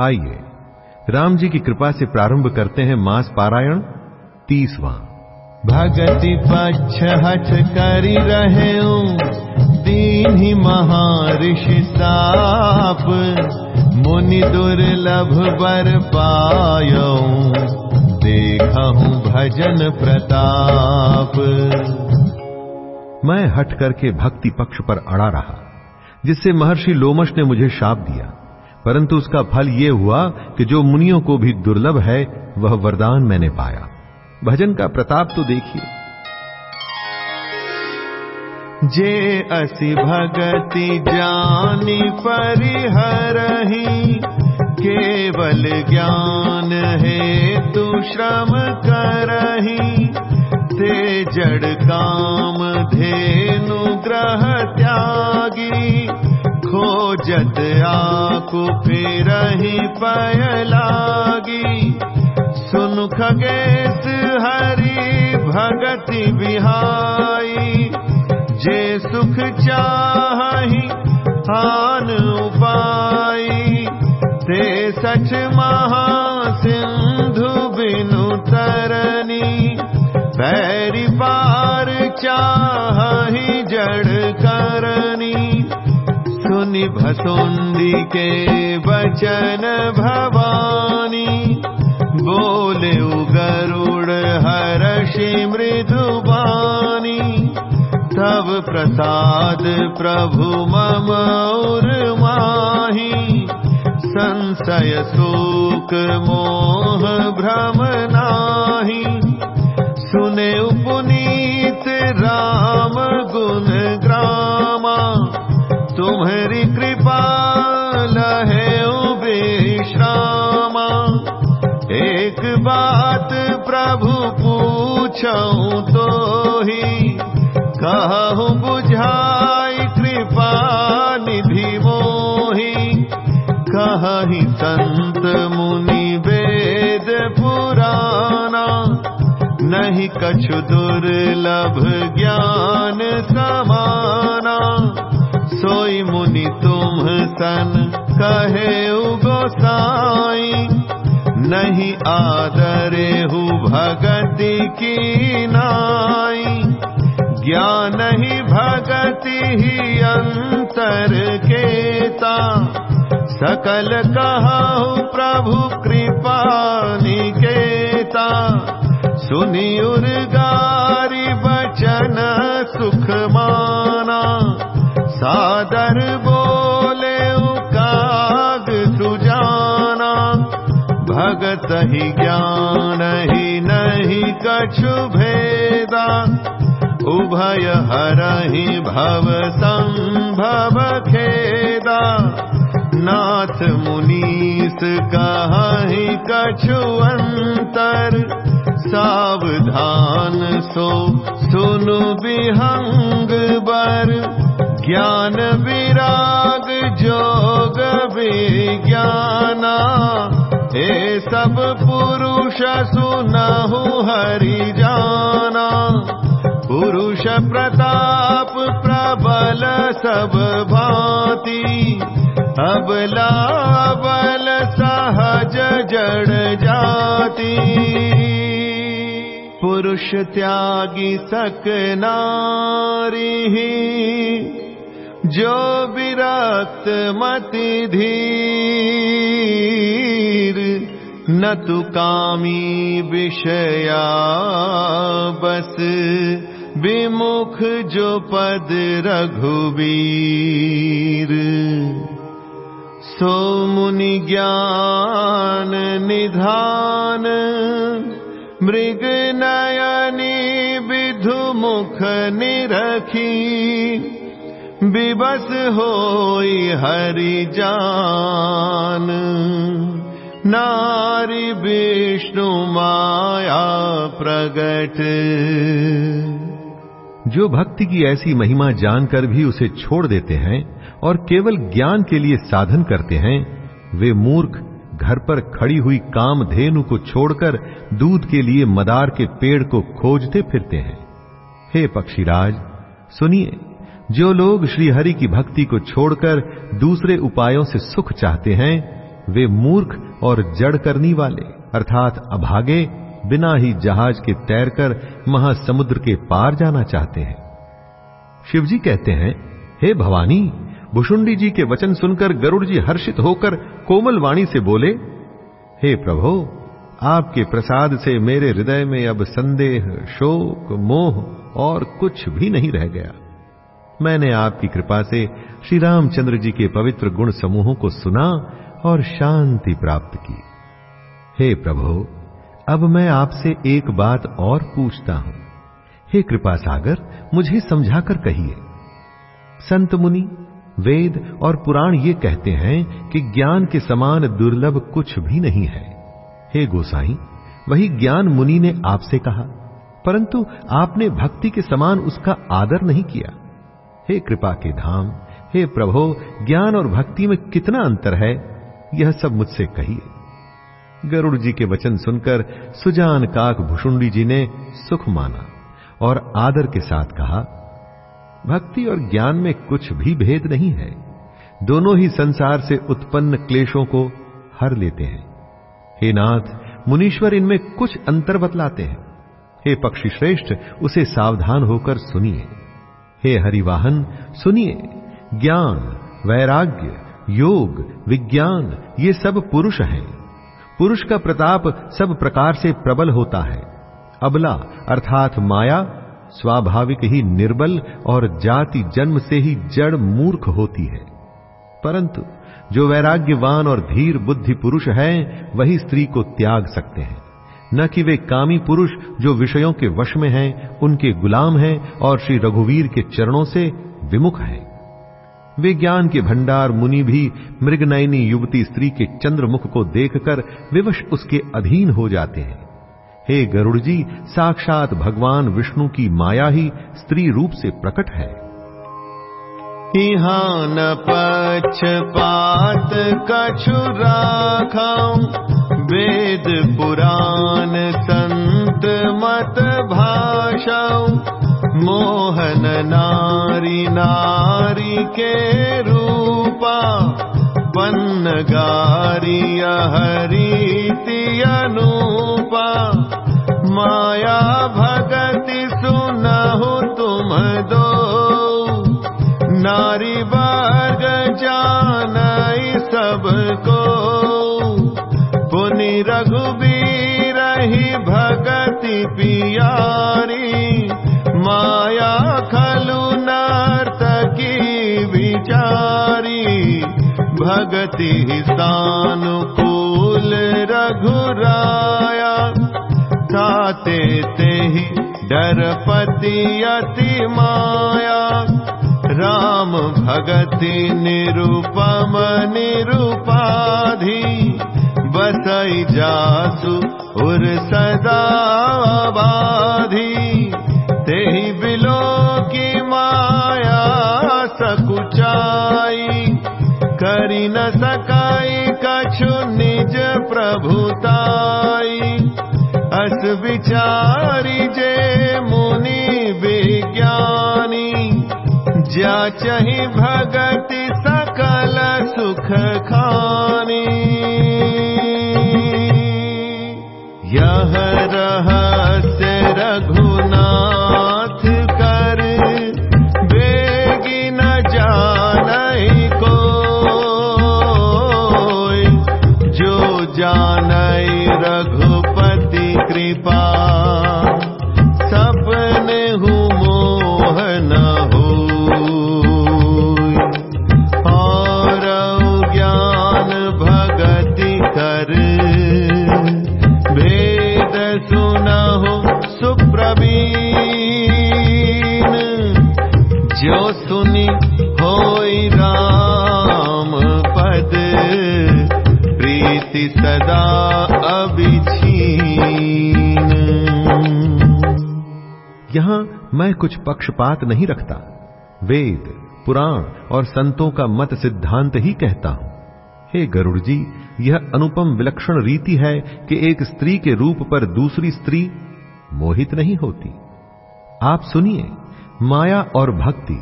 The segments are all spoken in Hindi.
आइए राम जी की कृपा से प्रारंभ करते हैं मास पारायण तीसवां। भगति पक्ष हठ करी रहे दीन ही महर्षि साप मुनि दुर्लभ बर पायो देखहूं भजन प्रताप। मैं हट करके भक्ति पक्ष पर अड़ा रहा जिससे महर्षि लोमश ने मुझे शाप दिया। परंतु उसका फल यह हुआ कि जो मुनियों को भी दुर्लभ है, वह वरदान मैंने पाया। भजन का प्रताप तो देखिए। जे असि भगति जानी परिहरही केवल ज्ञान है तू श्रम करही ते जड़ काम धेनु ग्रह त्यागी खोजत आकु फिर पय लागी। सुन खगेश हरि भगति बिहाई। जे सुख चाही आन उपाई। ते सच महासिंधु बिनु तरनी पैरी पार चाही सुनि भसुंडी के बचन भवानी। बोले गरुड़ हर्षि मृदुबानी तब प्रसाद प्रभु मम माही संशय शोक मोह भ्रम नाही। सुने उपनीत राम गुण ग्रामा तुम्हारी कृपा लहे विश्रामा। एक बात प्रभु पूछऊं तो ही कहूँ बुझाई कृपा निधि मोही। कही संत मुनि वेद पुराना नहीं कछु दुर्लभ ज्ञान समाना सोई मुनि तुम सन कहे गोसाई। नहीं आदरे हु भगति की नाई। ज्ञान ही भगति ही अंतर केता। सकल कहाहु प्रभु कृपा निकेता। सुनी उर्गारी बचन सुख माना सादर बोले काग सुजाना। भगत ही ज्ञान ही नहीं कछु भेदा। उभय हरहि खेदा। नाथ मुनीस कहि कछु अंतर। सावधान सो सुनु विहंग बर ज्ञान विराग जोग विज्ञाना हे सब पुरुष सुनहु हरि जाना पुरुष प्रताप प्रबल सब भांति अबला बल सहज जड़ जाति। पुरुष त्यागी सक नारी जो विरक्त मति धीर न तु कामी विषया बस। विमुख जो पद रघुवीर सो मुनि ज्ञान निधान मृग नयनी विधु मुख निरखी विवश होई हरि जान। नारी विष्णु माया प्रगट। जो भक्ति की ऐसी महिमा जानकर भी उसे छोड़ देते हैं और केवल ज्ञान के लिए साधन करते हैं, वे मूर्ख घर पर खड़ी हुई काम धेनु को छोड़कर दूध के लिए मदार के पेड़ को खोजते फिरते हैं। हे पक्षीराज, सुनिए। जो लोग श्रीहरि की भक्ति को छोड़कर दूसरे उपायों से सुख चाहते हैं, वे मूर्ख और जड़ करनी वाले, अर्थात अभागे, बिना ही जहाज़ के तैरकर महासमुद्र के पार जाना चाहते हैं। शिवजी कहते हैं, हे भवानी, भुषुंडी जी के वचन सुनकर गरुड़ जी हर्षित होकर कोमल वाणी से बोले, हे प्रभो, आपके प्रसाद से मेरे हृदय में अब संदेह, शोक, मोह और कुछ भी नहीं रह गया। मैंने आपकी कृपा से श्री रामचंद्र जी के पवित्र गुण समूहों को सुना और शांति प्राप्त की। हे प्रभु, अब मैं आपसे एक बात और पूछता हूँ। हे कृपा सागर, मुझे समझाकर कहिए। संत मुनि, वेद और पुराण ये कहते हैं कि ज्ञान के समान दुर्लभ कुछ भी नहीं है। हे गोसाई, वही ज्ञान मुनि ने आपसे कहा, परंतु आपने भक्ति के समान उसका आदर नहीं किया। हे कृपा के धाम, हे प्रभो, ज्ञान और भक्ति में कितना अंतर है? यह सब मुझसे कहिए। गरुड़ जी के वचन सुनकर सुजान काक भुषुंडी जी ने सुख माना और आदर के साथ कहा, भक्ति और ज्ञान में कुछ भी भेद नहीं है। दोनों ही संसार से उत्पन्न क्लेशों को हर लेते हैं। हे नाथ, मुनीश्वर इनमें कुछ अंतर बतलाते हैं। हे पक्षी श्रेष्ठ, उसे सावधान होकर सुनिए। हे हरिवाहन, सुनिए। ज्ञान, वैराग्य, योग, विज्ञान, ये सब पुरुष हैं। पुरुष का प्रताप सब प्रकार से प्रबल होता है। अबला, अर्थात माया, स्वाभाविक ही निर्बल और जाति जन्म से ही जड़ मूर्ख होती है। परंतु, जो वैराग्यवान और धीर बुद्धि पुरुष हैं, वही स्त्री को त्याग सकते हैं। न कि वे कामी पुरुष जो विषयों के वश में हैं, उनके गुलाम हैं और श्री रघुवीर के चरणों से विमुख हैं। वे ज्ञान के भंडार, मुनि भी, मृगनयनी युवती स्त्री के चंद्रमुख को देखकर विवश उसके अधीन हो जाते हैं। हे गरुड़ जी साक्षात भगवान विष्णु की माया ही स्त्री रूप से प्रकट है। न पक्षपात कछु राखाऊं वेद पुराण संत मत भाषाऊं मोहन नारी नारी के रूपा। पन्न गारी हरीति अनूपा माया भगति सुनहु तुम दो नारी वर्ग जान सबको। पुनि रघुबीर ही भगति पियारी। माया खलु नर्त की विचारी। भगति सानुकूल रघुराया। ताते ते ही डरपति अति माया। राम भगति निरुपम निरुपाधि बसई जासु उर सदा बाधी ते ही बिलो की माया सकुचाई करी न सकाई कछु निज प्रभुताई। अस विचारी चही भगति सकल सुख जो सुनी राम पद, प्रीति सदा अभिछीन यहाँ मैं कुछ पक्षपात नहीं रखता। वेद, पुराण और संतों का मत सिद्धांत ही कहता हूँ। हे गरुड़ जी यह अनुपम विलक्षण रीति है कि एक स्त्री के रूप पर दूसरी स्त्री मोहित नहीं होती। आप सुनिए। माया और भक्ति,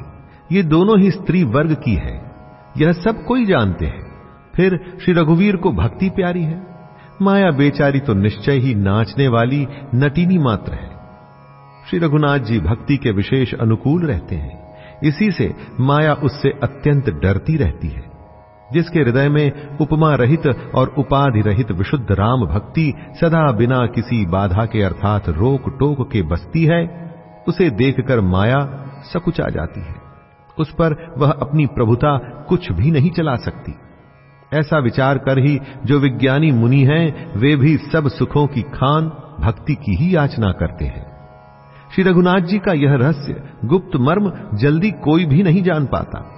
ये दोनों ही स्त्री वर्ग की है। यह सब कोई जानते हैं। फिर श्री रघुवीर को भक्ति प्यारी है। माया बेचारी तो निश्चय ही नाचने वाली नटीनी मात्र है। श्री रघुनाथ जी भक्ति के विशेष अनुकूल रहते हैं। इसी से माया उससे अत्यंत डरती रहती है, जिसके हृदय में उपमा रहित और उपाधि रहित विशुद्ध राम भक्ति सदा बिना किसी बाधा के अर्थात रोक टोक के बसती है। उसे देखकर माया सकुचा जाती है। उस पर वह अपनी प्रभुता कुछ भी नहीं चला सकती। ऐसा विचार कर ही जो विज्ञानी मुनि हैं, वे भी सब सुखों की खान, भक्ति की ही याचना करते हैं। श्री रघुनाथ जी का यह रहस्य, गुप्त मर्म, जल्दी कोई भी नहीं जान पाता।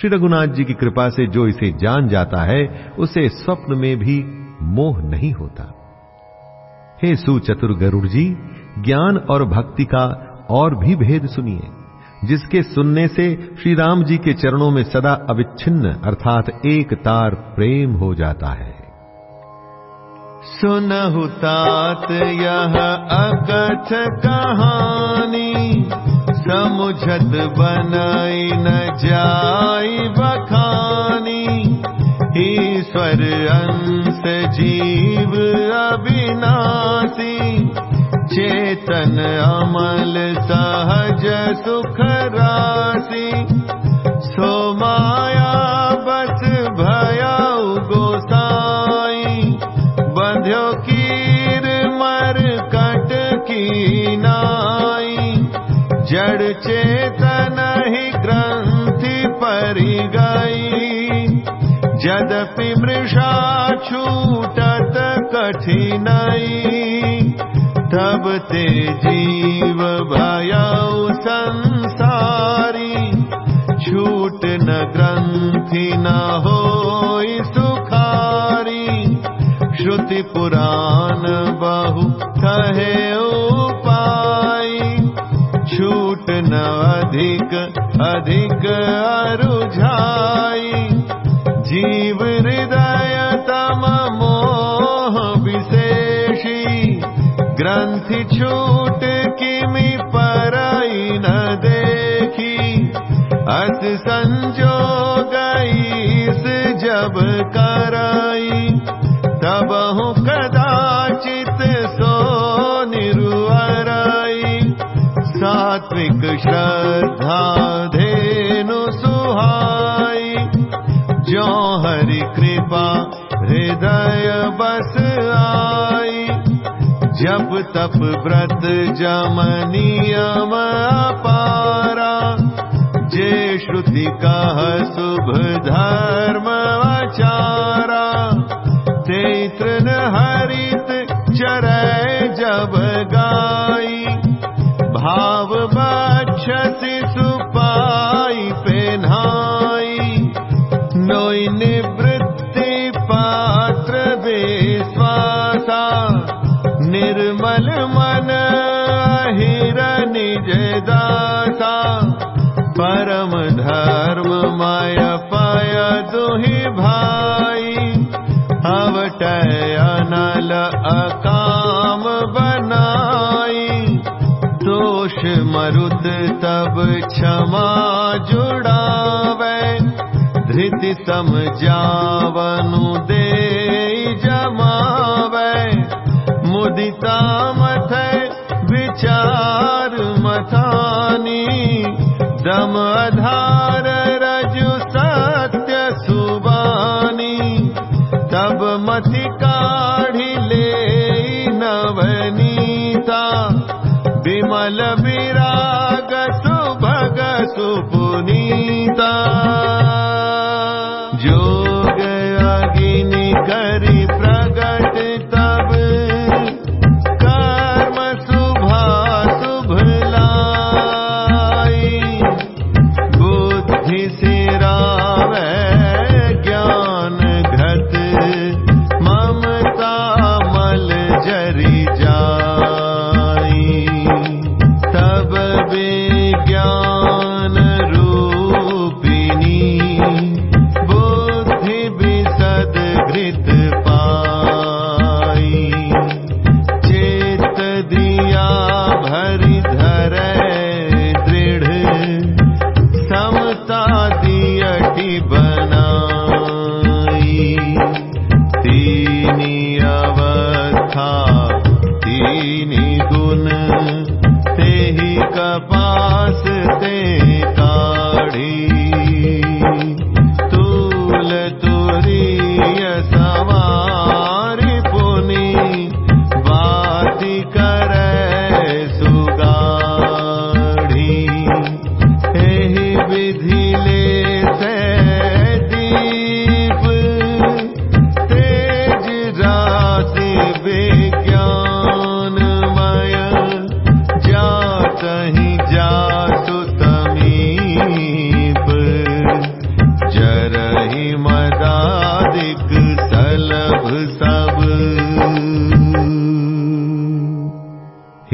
श्री रघुनाथ जी की कृपा से जो इसे जान जाता है, उसे स्वप्न में भी मोह नहीं होता। हे सुचतुर गरुड़ जी ज्ञान और भक्ति का और भी भेद सुनिए, जिसके सुनने से श्री राम जी के चरणों में सदा अविच्छिन्न अर्थात एक तार प्रेम हो जाता है। सुनहु तात यह अकथ कहानी, समुझत बनाई न जाई बखानी। ईश्वर अंश जीव अविनाशी चेतन अमल सहज सुख राशि। सो माया बस भया गोसाई। बंध्यो कीर मर कट की नाई। जड़ चेतन ही ग्रंथि परि गई जदपि मृषा छूटत कठिनाई तब ते जीव भयउ संसारी छूट न ग्रंथि न हो सुखारी। श्रुति पुराण बहु कहे उपाई छूट न अधिक अधिक अरुझाई। जीव ग्रंथि छूट किमि परई न देखी। अस जब कराई। तब कदाचित सो निरुअराई सात्विक श्रद्धा धेनु सुहाई। जो हरि कृपा हृदय बस जब तप व्रत जम नियम पारा जे श्रुति कह शुभ धर्म आचारा। ते तृण हरित चरय जब गाई क्षमा जुड़ावे धृति समझावनु दे जमावे। मुदिता मथ विचार मथानी दम आधार रजु सत्य सुबानी। तब मति काढ़ी ले नवनीता विमल विराग सुपुनीता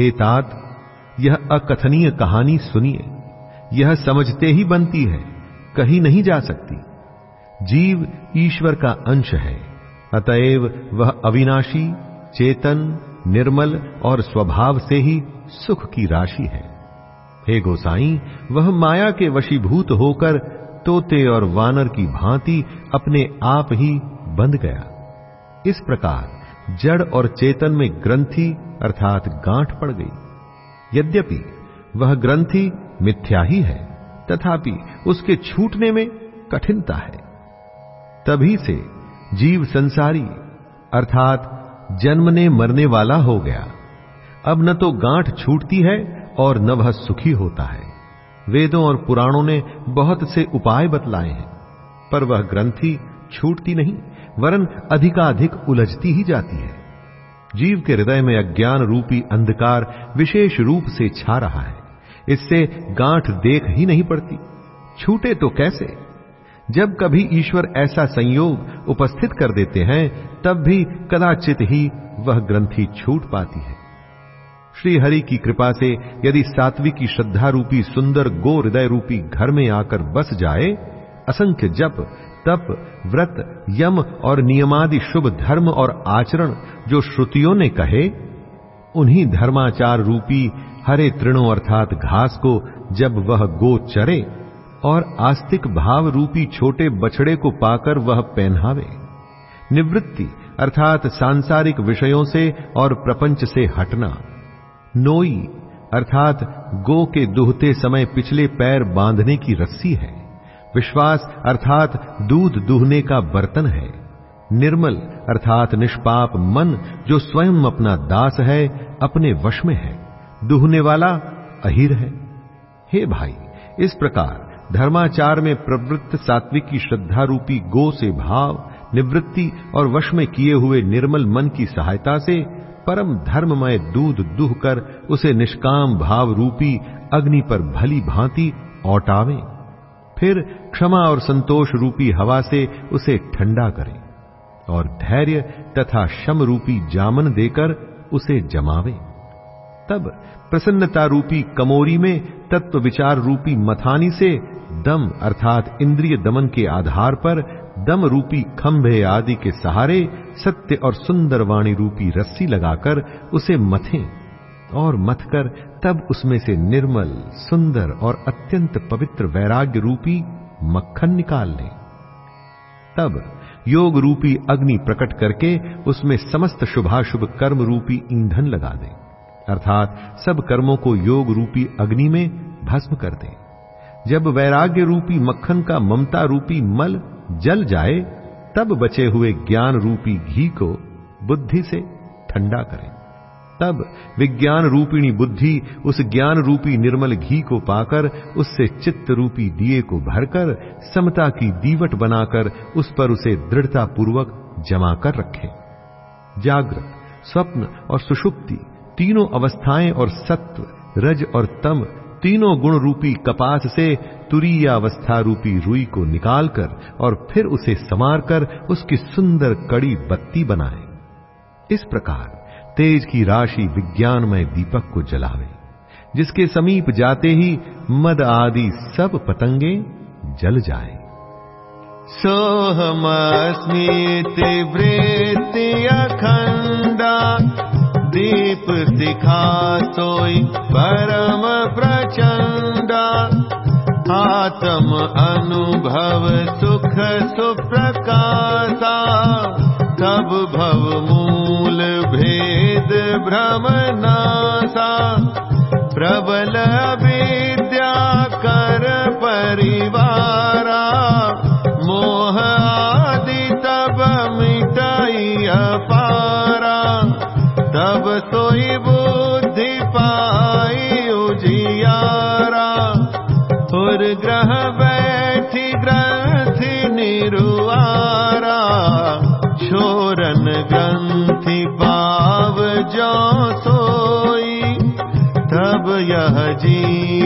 हे तात यह अकथनीय कहानी सुनिए। यह समझते ही बनती है, कहीं नहीं जा सकती। जीव ईश्वर का अंश है, अतएव वह अविनाशी, चेतन, निर्मल और स्वभाव से ही सुख की राशि है। हे गोसाई, वह माया के वशीभूत होकर तोते और वानर की भांति अपने आप ही बंध गया। इस प्रकार जड़ और चेतन में ग्रंथि अर्थात गांठ पड़ गई। यद्यपि वह ग्रंथि मिथ्या ही है, तथापि उसके छूटने में कठिनता है। तभी से जीव संसारी, अर्थात जन्मने मरने वाला हो गया। अब न तो गांठ छूटती है और न वह सुखी होता है। वेदों और पुराणों ने बहुत से उपाय बतलाए हैं, पर वह ग्रंथि छूटती नहीं, वरन अधिकाधिक उलझती ही जाती है। जीव के हृदय में अज्ञान रूपी अंधकार विशेष रूप से छा रहा है। इससे गांठ देख ही नहीं पड़ती। छूटे तो कैसे? जब कभी ईश्वर ऐसा संयोग उपस्थित कर देते हैं, तब भी कदाचित ही वह ग्रंथि छूट पाती है। श्री हरि की कृपा से यदि सात्विकी श्रद्धा रूपी सुंदर गो हृदय रूपी घर में आकर बस जाए, असंख्य जप तप, व्रत, यम और नियमादि शुभ धर्म और आचरण जो श्रुतियों ने कहे, उन्हीं धर्माचार रूपी हरे तृणों अर्थात घास को जब वह गो चरे और आस्तिक भाव रूपी छोटे बछड़े को पाकर वह पहनावे। निवृत्ति अर्थात सांसारिक विषयों से और प्रपंच से हटना। नोई अर्थात गो के दुहते समय पिछले पैर बांधने की रस्सी है। विश्वास अर्थात दूध दूहने का बर्तन है। निर्मल अर्थात निष्पाप मन जो स्वयं अपना दास है, अपने वश में है। दुहने वाला अहिर है। हे भाई, इस प्रकार धर्माचार में प्रवृत्त सात्विक की श्रद्धा रूपी गो से भाव, निवृत्ति और वश में किए हुए निर्मल मन की सहायता से परम धर्ममय दूध दुह कर उसे निष्काम भाव रूपी अग्नि पर भली भांति औटावे। फिर क्षमा और संतोष रूपी हवा से उसे ठंडा करें और धैर्य तथा शम रूपी जामन देकर उसे जमावे। तब प्रसन्नता रूपी कमोरी में तत्व विचार रूपी मथानी से दम अर्थात इंद्रिय दमन के आधार पर दम रूपी खंभे आदि के सहारे सत्य और सुंदर वाणी रूपी रस्सी लगाकर उसे मथें और मथकर तब उसमें से निर्मल, सुंदर और अत्यंत पवित्र वैराग्य रूपी मक्खन निकाल लें तब योग रूपी अग्नि प्रकट करके उसमें समस्त शुभाशुभ कर्म रूपी ईंधन लगा दें, अर्थात सब कर्मों को योग रूपी अग्नि में भस्म कर दें। जब वैराग्य रूपी मक्खन का ममता रूपी मल जल जाए, तब बचे हुए ज्ञान रूपी घी को बुद्धि से ठंडा करें। तब विज्ञान रूपिणी बुद्धि उस ज्ञान रूपी निर्मल घी को पाकर, उससे चित्त रूपी दिए को भरकर, समता की दीवट बनाकर, उस पर उसे दृढ़ता पूर्वक जमा कर रखें। जागृत, स्वप्न और सुषुप्ति, तीनों अवस्थाएँ और सत्व, रज और तम, तीनों गुण रूपी कपास से तुरीय अवस्था रूपी रुई को निकालकर और फिर उसे समार कर उसकी सुंदर कड़ी बत्ती बनाए। इस प्रकार तेज की राशि विज्ञानमय दीपक को जलावे, जिसके समीप जाते ही मद आदि सब पतंगे जल जाए। सोहमस्मीति वृत्ति अखंडा, दीप दिखा सोई परम प्रचंडा। आत्म अनुभव सुख सुप्रकाशा तब भव मूल भेद भ्रम नासा प्रबल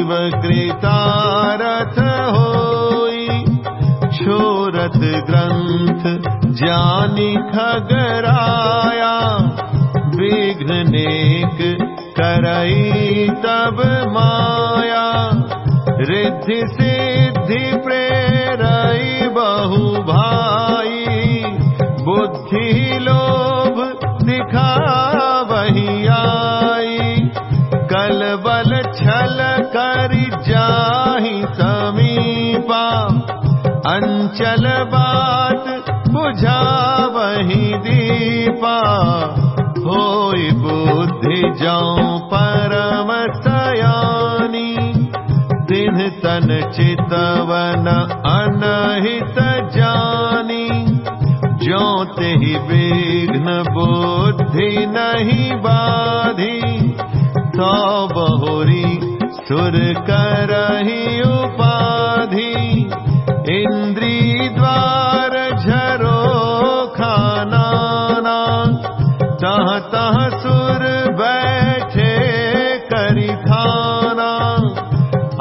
जीव कृतारथ होई छोरत ग्रंथ जानी खगराया विघ्नेक कर तब माया रिद्धि सिद्धि प्रेरई बहु भाई समीपा अंचल बात बुझा वही दीपा बुद्धि जाऊं परम सयानी तिन्ह तन चितवन अनहित जानी। जो ही विघ्न बुद्धि नहीं बाधी बहुरी सुर करही उपाधि इंद्री द्वार झरो खाना तह तह सुर बैठे करी खाना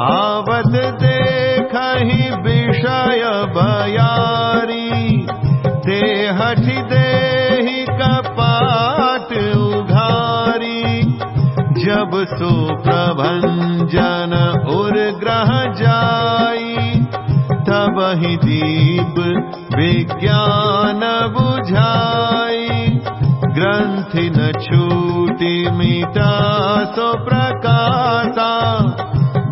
आवत देख विषय सुप्रभञ्जन उर् ग्रह जि दीप विज्ञान बुझाई। ग्रन्थि न छूटि मिता सुप्रकाशा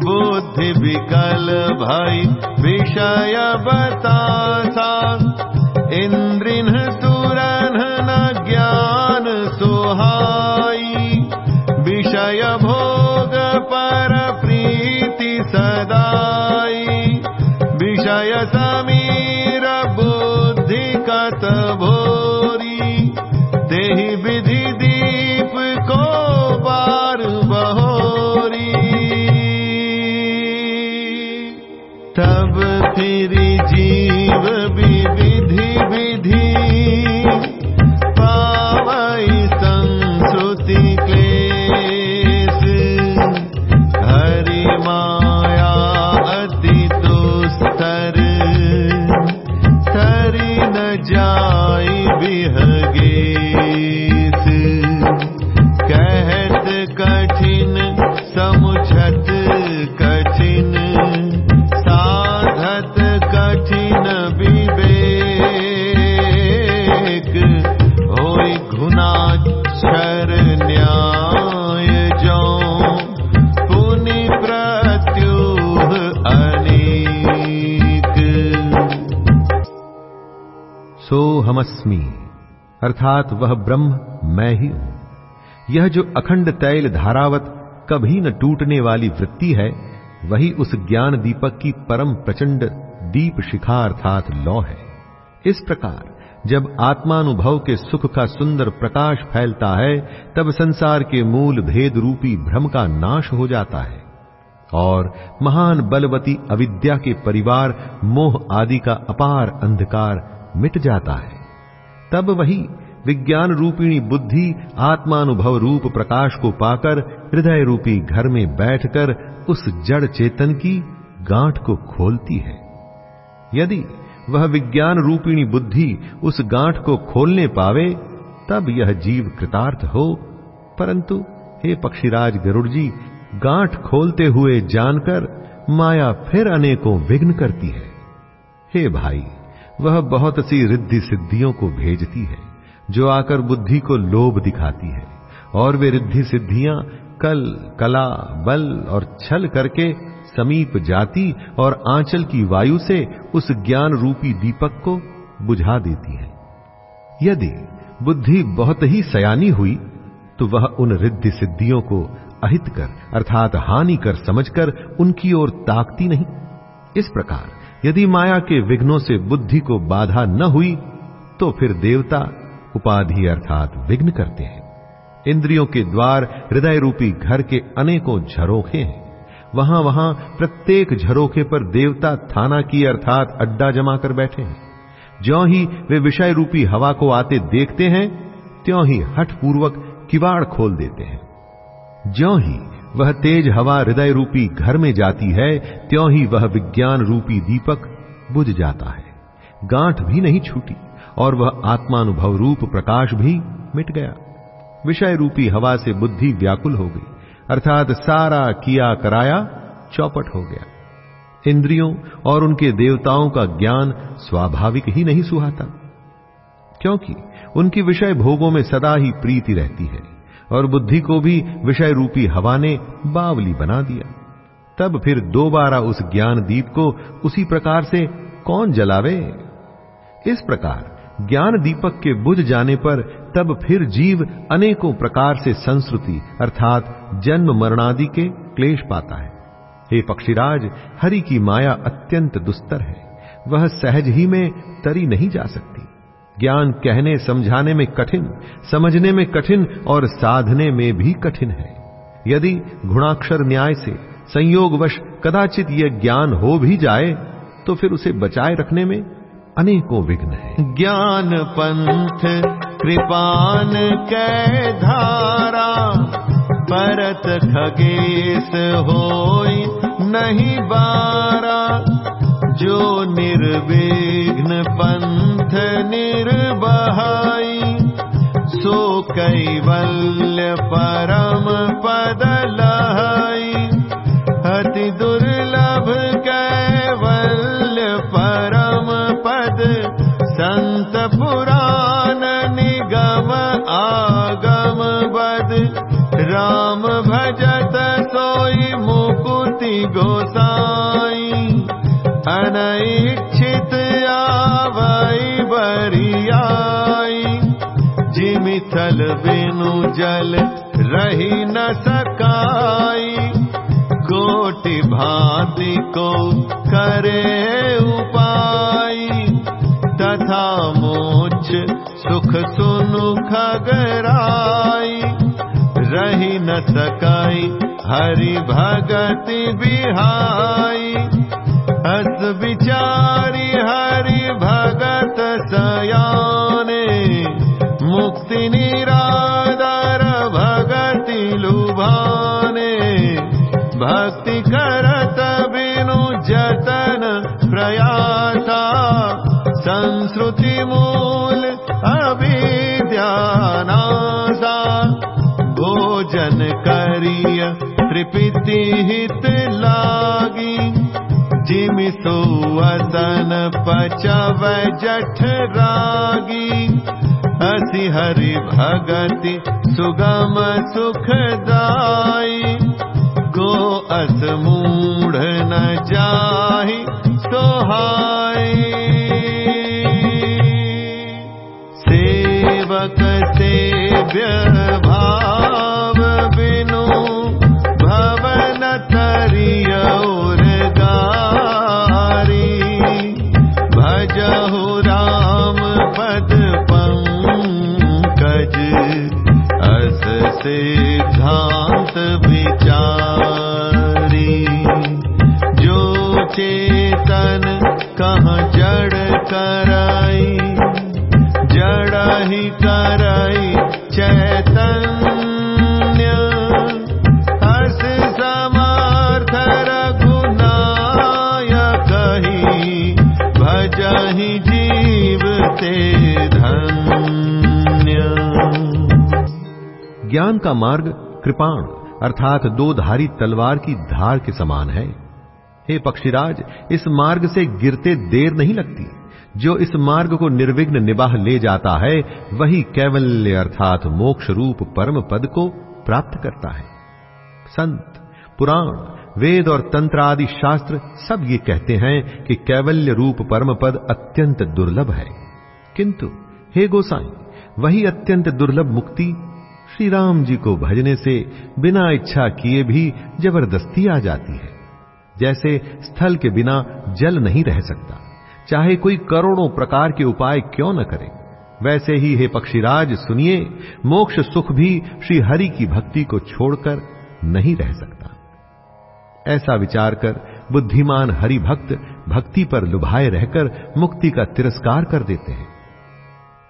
बुद्धि विकल भय विषय बतासा। अर्थात वह ब्रह्म मैं ही हूँ। यह जो अखंड तैल धारावत कभी न टूटने वाली वृत्ति है, वही उस ज्ञान दीपक की परम प्रचंड दीप शिखा अर्थात लौ है। इस प्रकार जब आत्मानुभव के सुख का सुंदर प्रकाश फैलता है, तब संसार के मूल भेद रूपी भ्रम का नाश हो जाता है। और महान बलवती अविद्या के परिवार, मोह आदि का अपार अंधकार मिट जाता है। तब वही विज्ञान रूपिणी बुद्धि आत्मानुभव रूप प्रकाश को पाकर हृदय रूपी घर में बैठकर उस जड़ चेतन की गांठ को खोलती है। यदि वह विज्ञान रूपिणी बुद्धि उस गांठ को खोलने पावे, तब यह जीव कृतार्थ हो। परंतु हे पक्षीराज गरुड़ जी गांठ खोलते हुए जानकर माया फिर अनेकों विघ्न करती है। हे भाई वह बहुत सी रिद्धि सिद्धियों को भेजती है, जो आकर बुद्धि को लोभ दिखाती है। और वे रिद्धि सिद्धियाँ कल, कला, बल और छल करके समीप जाती और आंचल की वायु से उस ज्ञान रूपी दीपक को बुझा देती है। यदि बुद्धि बहुत ही सयानी हुई तो वह उन रिद्धि सिद्धियों को अहित कर, अर्थात हानि कर समझकर उनकी ओर ताकती नहीं। इस प्रकार यदि माया के विघ्नों से बुद्धि को बाधा न हुई तो फिर देवता उपाधि अर्थात विघ्न करते हैं। इंद्रियों के द्वार हृदय रूपी घर के अनेकों झरोखे हैं। वहाँ वहाँ प्रत्येक झरोखे पर देवता थाना की अर्थात अड्डा जमा कर बैठे हैं। ज्यो ही वे विषय रूपी हवा को आते देखते हैं, त्यों ही हठ पूर्वक किवाड़ खोल देते हैं। ज्यो ही वह तेज हवा हृदय रूपी घर में जाती है, त्यों ही वह विज्ञान रूपी दीपक बुझ जाता है। गांठ भी नहीं छूटी, और वह आत्मानुभव रूप प्रकाश भी मिट गया। विषय रूपी हवा से बुद्धि व्याकुल हो गई, अर्थात सारा किया कराया चौपट हो गया। इंद्रियों और उनके देवताओं का ज्ञान स्वाभाविक ही नहीं सुहाता, क्योंकि उनकी विषय भोगों में सदा ही प्रीति रहती है। और बुद्धि को भी विषय रूपी हवा ने बावली बना दिया। तब फिर दोबारा उस ज्ञान दीप को उसी प्रकार से कौन जलावे? इस प्रकार ज्ञान दीपक के बुझ जाने पर तब फिर जीव अनेकों प्रकार से संस्कृति, अर्थात जन्म मरणादि के क्लेश पाता है। हे पक्षीराज, हरि की माया अत्यंत दुस्तर है। वह सहज ही में तरी नहीं जा सकती। ज्ञान कहने, समझाने में कठिन, समझने में कठिन और साधने में भी कठिन है। यदि गुणाक्षर न्याय से संयोगवश कदाचित यह ज्ञान हो भी जाए तो फिर उसे बचाए रखने में अनेकों विघ्न है। ज्ञान पंथ कृपान कै धारा, परत खगेश होई नहीं बारा। जो निर्विघ्न पंथ निर्बहाई सो कैवल्य परम पद लहाई अति दुर्लभ अनैक्षित आवई बरियाई जिमिथल बिनु जल रही न सकाई। कोटि भांति को करे उपाई तथा मोक्ष सुख सुनु खगराई। रही न सकाई हरि भगति बिहाई हस विचारी हरि भगत सयाने। मुक्ति निरादर भगति लुभाने। भक्ति करत बिनु जतन प्रयासा संस्कृति मूल अभिद्यानासा भोजन करिय हित लागी। जिमि सुवसन पचव जठ रागी। हसी हरि भगति सुगम सुखदाई को अस मूढ़ न जाहि सोहाई सेवक सेव्य कराई जड़ ही कराई धन्य। ज्ञान का मार्ग कृपाण, अर्थात दो धारी तलवार की धार के समान है। हे पक्षीराज, इस मार्ग से गिरते देर नहीं लगती। जो इस मार्ग को निर्विघ्न निबाह ले जाता है, वही कैवल्य अर्थात मोक्ष रूप परम पद को प्राप्त करता है। संत, पुराण, वेद और तंत्र आदि शास्त्र सब ये कहते हैं कि कैवल्य रूप परम पद अत्यंत दुर्लभ है। किंतु, हे गोसाई, वही अत्यंत दुर्लभ मुक्ति श्री राम जी को भजने से बिना इच्छा किए भी ज़बरदस्ती आ जाती है, जैसे स्थल के बिना जल नहीं रह सकता। चाहे कोई करोड़ों प्रकार के उपाय क्यों न करे। वैसे ही हे पक्षीराज, सुनिए, मोक्ष सुख भी श्री हरि की भक्ति को छोड़कर नहीं रह सकता। ऐसा विचार कर बुद्धिमान हरि भक्त भक्ति पर लुभाए रहकर मुक्ति का तिरस्कार कर देते हैं।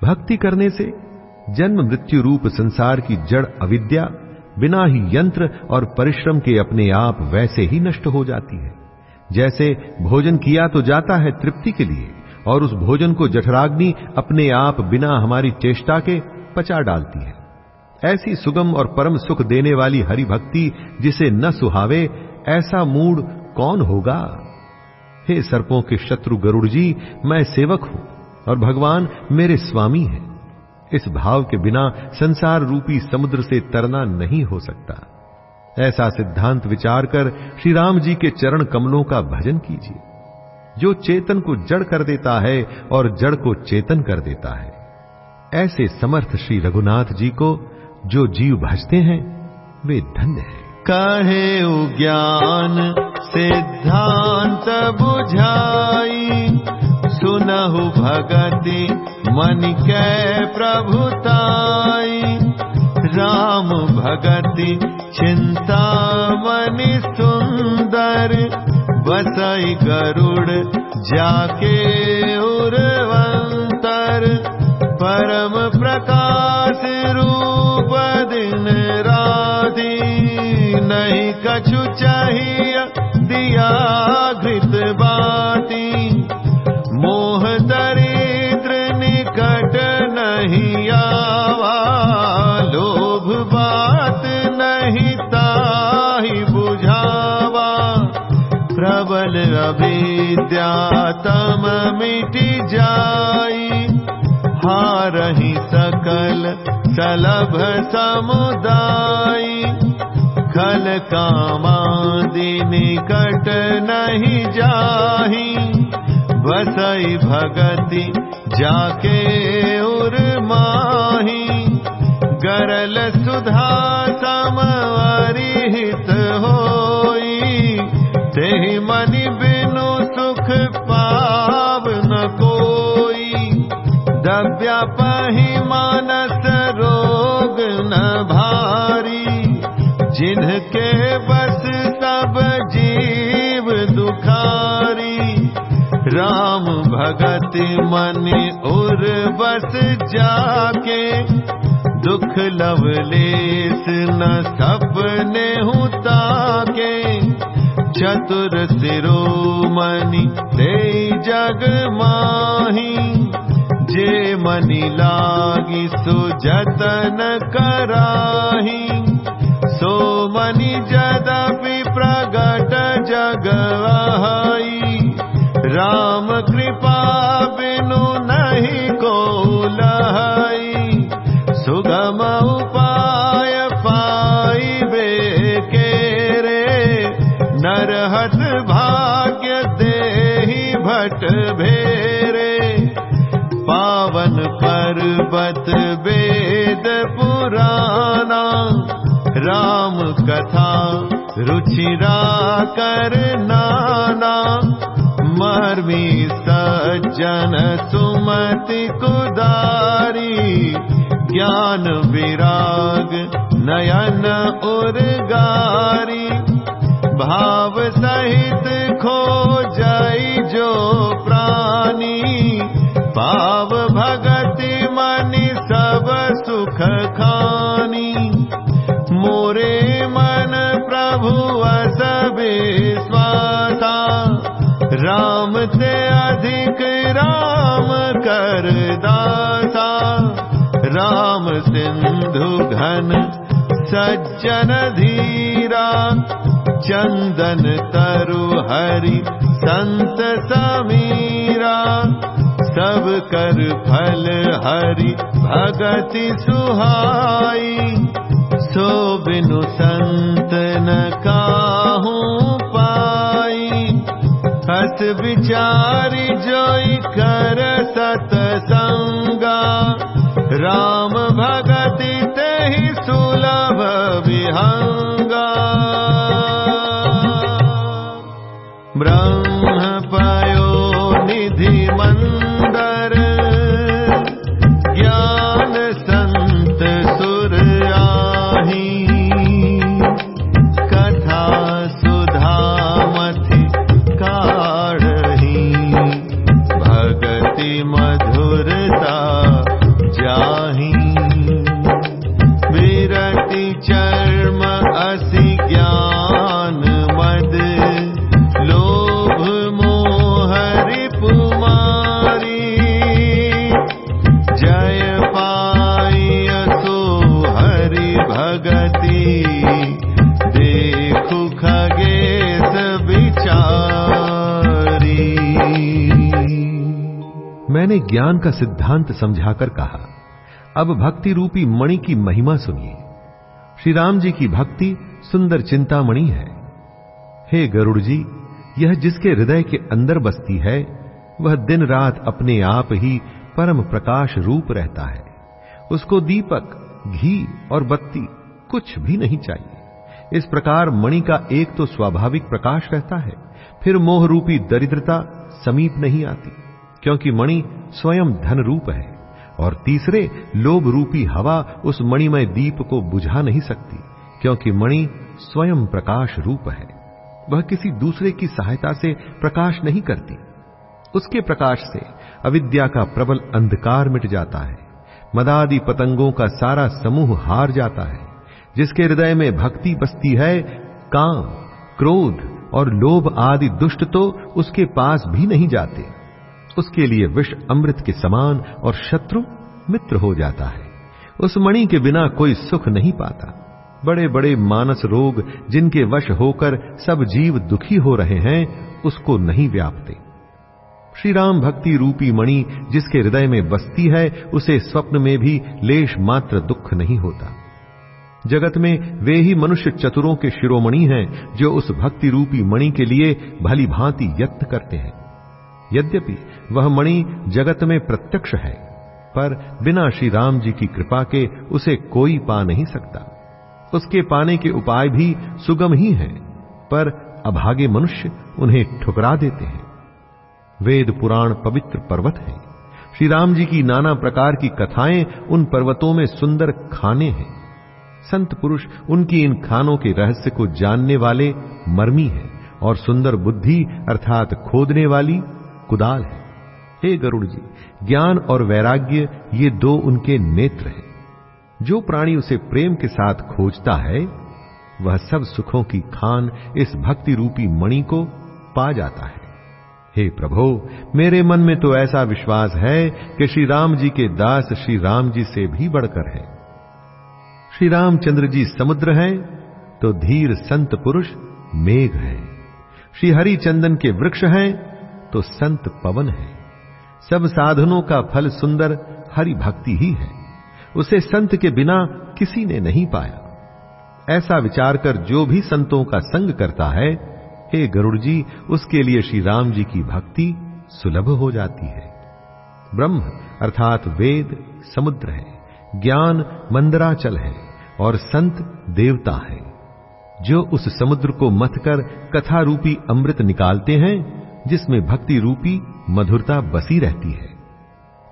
भक्ति करने से जन्म मृत्यु रूप संसार की जड़ अविद्या, बिना ही यंत्र और परिश्रम के अपने आप वैसे ही नष्ट हो जाती है। जैसे भोजन किया तो जाता है तृप्ति के लिए, और उस भोजन को जठराग्नि अपने आप बिना हमारी चेष्टा के पचा डालती है। ऐसी सुगम और परम सुख देने वाली हरि भक्ति जिसे न सुहावे, ऐसा मूड कौन होगा? हे सर्पों के शत्रु गरुड़ जी, मैं सेवक हूँ और भगवान मेरे स्वामी हैं। इस भाव के बिना संसार रूपी समुद्र से तरना नहीं हो सकता। ऐसा सिद्धांत विचार कर श्री राम जी के चरण कमलों का भजन कीजिए। जो चेतन को जड़ कर देता है और जड़ को चेतन कर देता है। ऐसे समर्थ श्री रघुनाथ जी को जो जीव भजते हैं, वे धन्य है। कहे ज्ञान सिद्धांत बुझाई, सुनहु भगति मन कै प्रभुताई। राम भगति चिंता मनि सुंदर बसई गरुड़ जाके उर्वंतर परम प्रकाश रूप दिन राधि नहीं कछु चाहिए दिया घृत बाती प्रबल अविद्या तम मिटी जाई। हारही सकल सलभ समुदाई। खल कामादि निकट नहीं जाही। बसई भगति जाके उर्माही गरल सुधा समवरिहित होई। तेहि मनि बिनु पही मानस रोग न भारी, जिनके बस सब जीव दुखारी। राम भगति मन उर बस जाके, दुख लवलेस न सपने हुता चतुर सिरोमणि ते जग माही जे मनि लागी सुजतन कराही। सो मनि जदपि प्रगट जगवाई राम कृपा बिनु नहीं को लहाई सुगम उपाय पर्वत वेद पुराना राम कथा रुचिरा कर नाना मर्मी सज्जन सुमति कुदारी ज्ञान विराग नयन उर्गारी भाव सहित खो जाई जो प्राणी पाव ते अधिक राम कर दासा राम सिंधु घन सज्जन धीरा। चंदन तरु हरि संत समीरा। सब कर फल हरि भगति सुहाई। सो बिनु संत न काहू विचारी कर सतसंगा राम भगति तेहि सुलभ विहंगा। ब्रह्म मैंने ज्ञान का सिद्धांत समझाकर कहा, अब भक्ति रूपी मणि की महिमा सुनिए। श्री राम जी की भक्ति सुंदर चिंतामणि है। हे गरुड़ जी, यह जिसके हृदय के अंदर बसती है, वह दिन रात अपने आप ही परम प्रकाश रूप रहता है। उसको दीपक, घी और बत्ती कुछ भी नहीं चाहिए। इस प्रकार मणि का एक तो स्वाभाविक प्रकाश रहता है, फिर मोह रूपी दरिद्रता समीप नहीं आती, क्योंकि मणि स्वयं धन रूप है और तीसरे लोभ रूपी हवा उस मणिमय दीप को बुझा नहीं सकती, क्योंकि मणि स्वयं प्रकाश रूप है। वह किसी दूसरे की सहायता से प्रकाश नहीं करती। उसके प्रकाश से अविद्या का प्रबल अंधकार मिट जाता है। मदादि पतंगों का सारा समूह हार जाता है। जिसके हृदय में भक्ति बसती है, काम, क्रोध और लोभ आदि दुष्ट तो उसके पास भी नहीं जाते। उसके लिए विष अमृत के समान और शत्रु मित्र हो जाता है। उस मणि के बिना कोई सुख नहीं पाता। बड़े बड़े मानस रोग जिनके वश होकर सब जीव दुखी हो रहे हैं, उसको नहीं व्यापते। श्री राम भक्ति रूपी मणि जिसके हृदय में बसती है, उसे स्वप्न में भी लेश मात्र दुख नहीं होता। जगत में वे ही मनुष्य चतुरों के शिरोमणि हैं, जो उस भक्ति रूपी मणि के लिए भली भांति यत्न करते हैं। यद्यपि वह मणि जगत में प्रत्यक्ष है, पर बिना श्री राम जी की कृपा के उसे कोई पा नहीं सकता। उसके पाने के उपाय भी सुगम ही हैं, पर अभागे मनुष्य उन्हें ठुकरा देते हैं। वेद पुराण पवित्र पर्वत है। श्री राम जी की नाना प्रकार की कथाएँ उन पर्वतों में सुंदर खाने हैं। संत पुरुष उनकी इन खानों के रहस्य को जानने वाले मर्मी हैं, और सुंदर बुद्धि अर्थात खोदने वाली कुदाल है। हे गरुड़ जी ज्ञान और वैराग्य ये दो उनके नेत्र हैं। जो प्राणी उसे प्रेम के साथ खोजता है, वह सब सुखों की खान इस भक्ति रूपी मणि को पा जाता है। हे प्रभो, मेरे मन में तो ऐसा विश्वास है कि श्री राम जी के दास श्री राम जी से भी बढ़कर है। श्री रामचंद्र जी समुद्र हैं तो धीर संत पुरुष मेघ है। श्री हरिचंदन के वृक्ष हैं तो संत पवन है। सब साधनों का फल सुंदर हरि भक्ति ही है। उसे संत के बिना किसी ने नहीं पाया। ऐसा विचार कर जो भी संतों का संग करता है, हे गरुड़ जी उसके लिए श्री राम जी की भक्ति सुलभ हो जाती है। ब्रह्म अर्थात वेद, समुद्र है। ज्ञान मंदराचल है और संत देवता है। जो उस समुद्र को मथकर कथा रूपी अमृत निकालते हैं जिसमें भक्ति रूपी मधुरता बसी रहती है।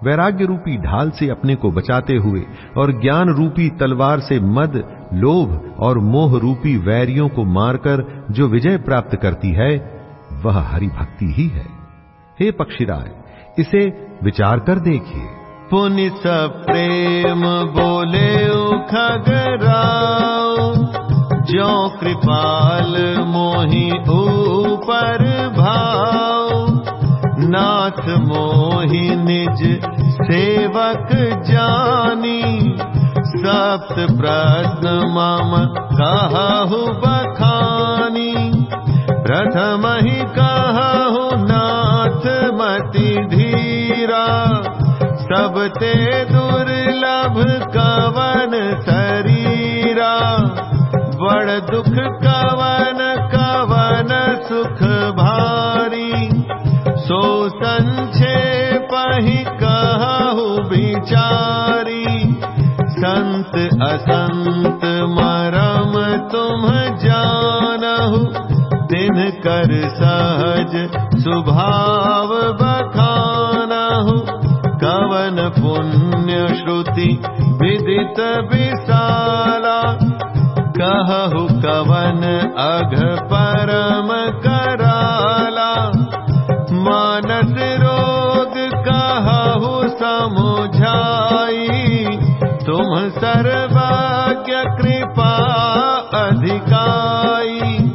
वैराग्य रूपी ढाल से अपने को बचाते हुए और ज्ञान रूपी तलवार से मद, लोभ और मोह रूपी वैरियों को मारकर जो विजय प्राप्त करती है, वह हरि भक्ति ही है। हे पक्षीराय, इसे विचार कर देखिए। पुनि प्रेम बोले खगराओ जो कृपाल मोहि ऊपर भाव नाथ मोहि निज सेवक जानी सप्त प्रश्न मम कहु बखानी। प्रथम ही कहु नाथ मति धीरा सबते दुर्लभ कवन शरीरा दुख कवन कवन सुख भारी। सो संक्षेप ही कहु विचारी संत असंत मरम तुम जानहु। दिन कर सहज स्वभाव बखानहु। कवन पुण्य श्रुति विदित विशाला कहु कवन अघ परम कराला। मानस रोग कहु समुझाई। तुम सर्वज्ञ कृपा अधिकाई।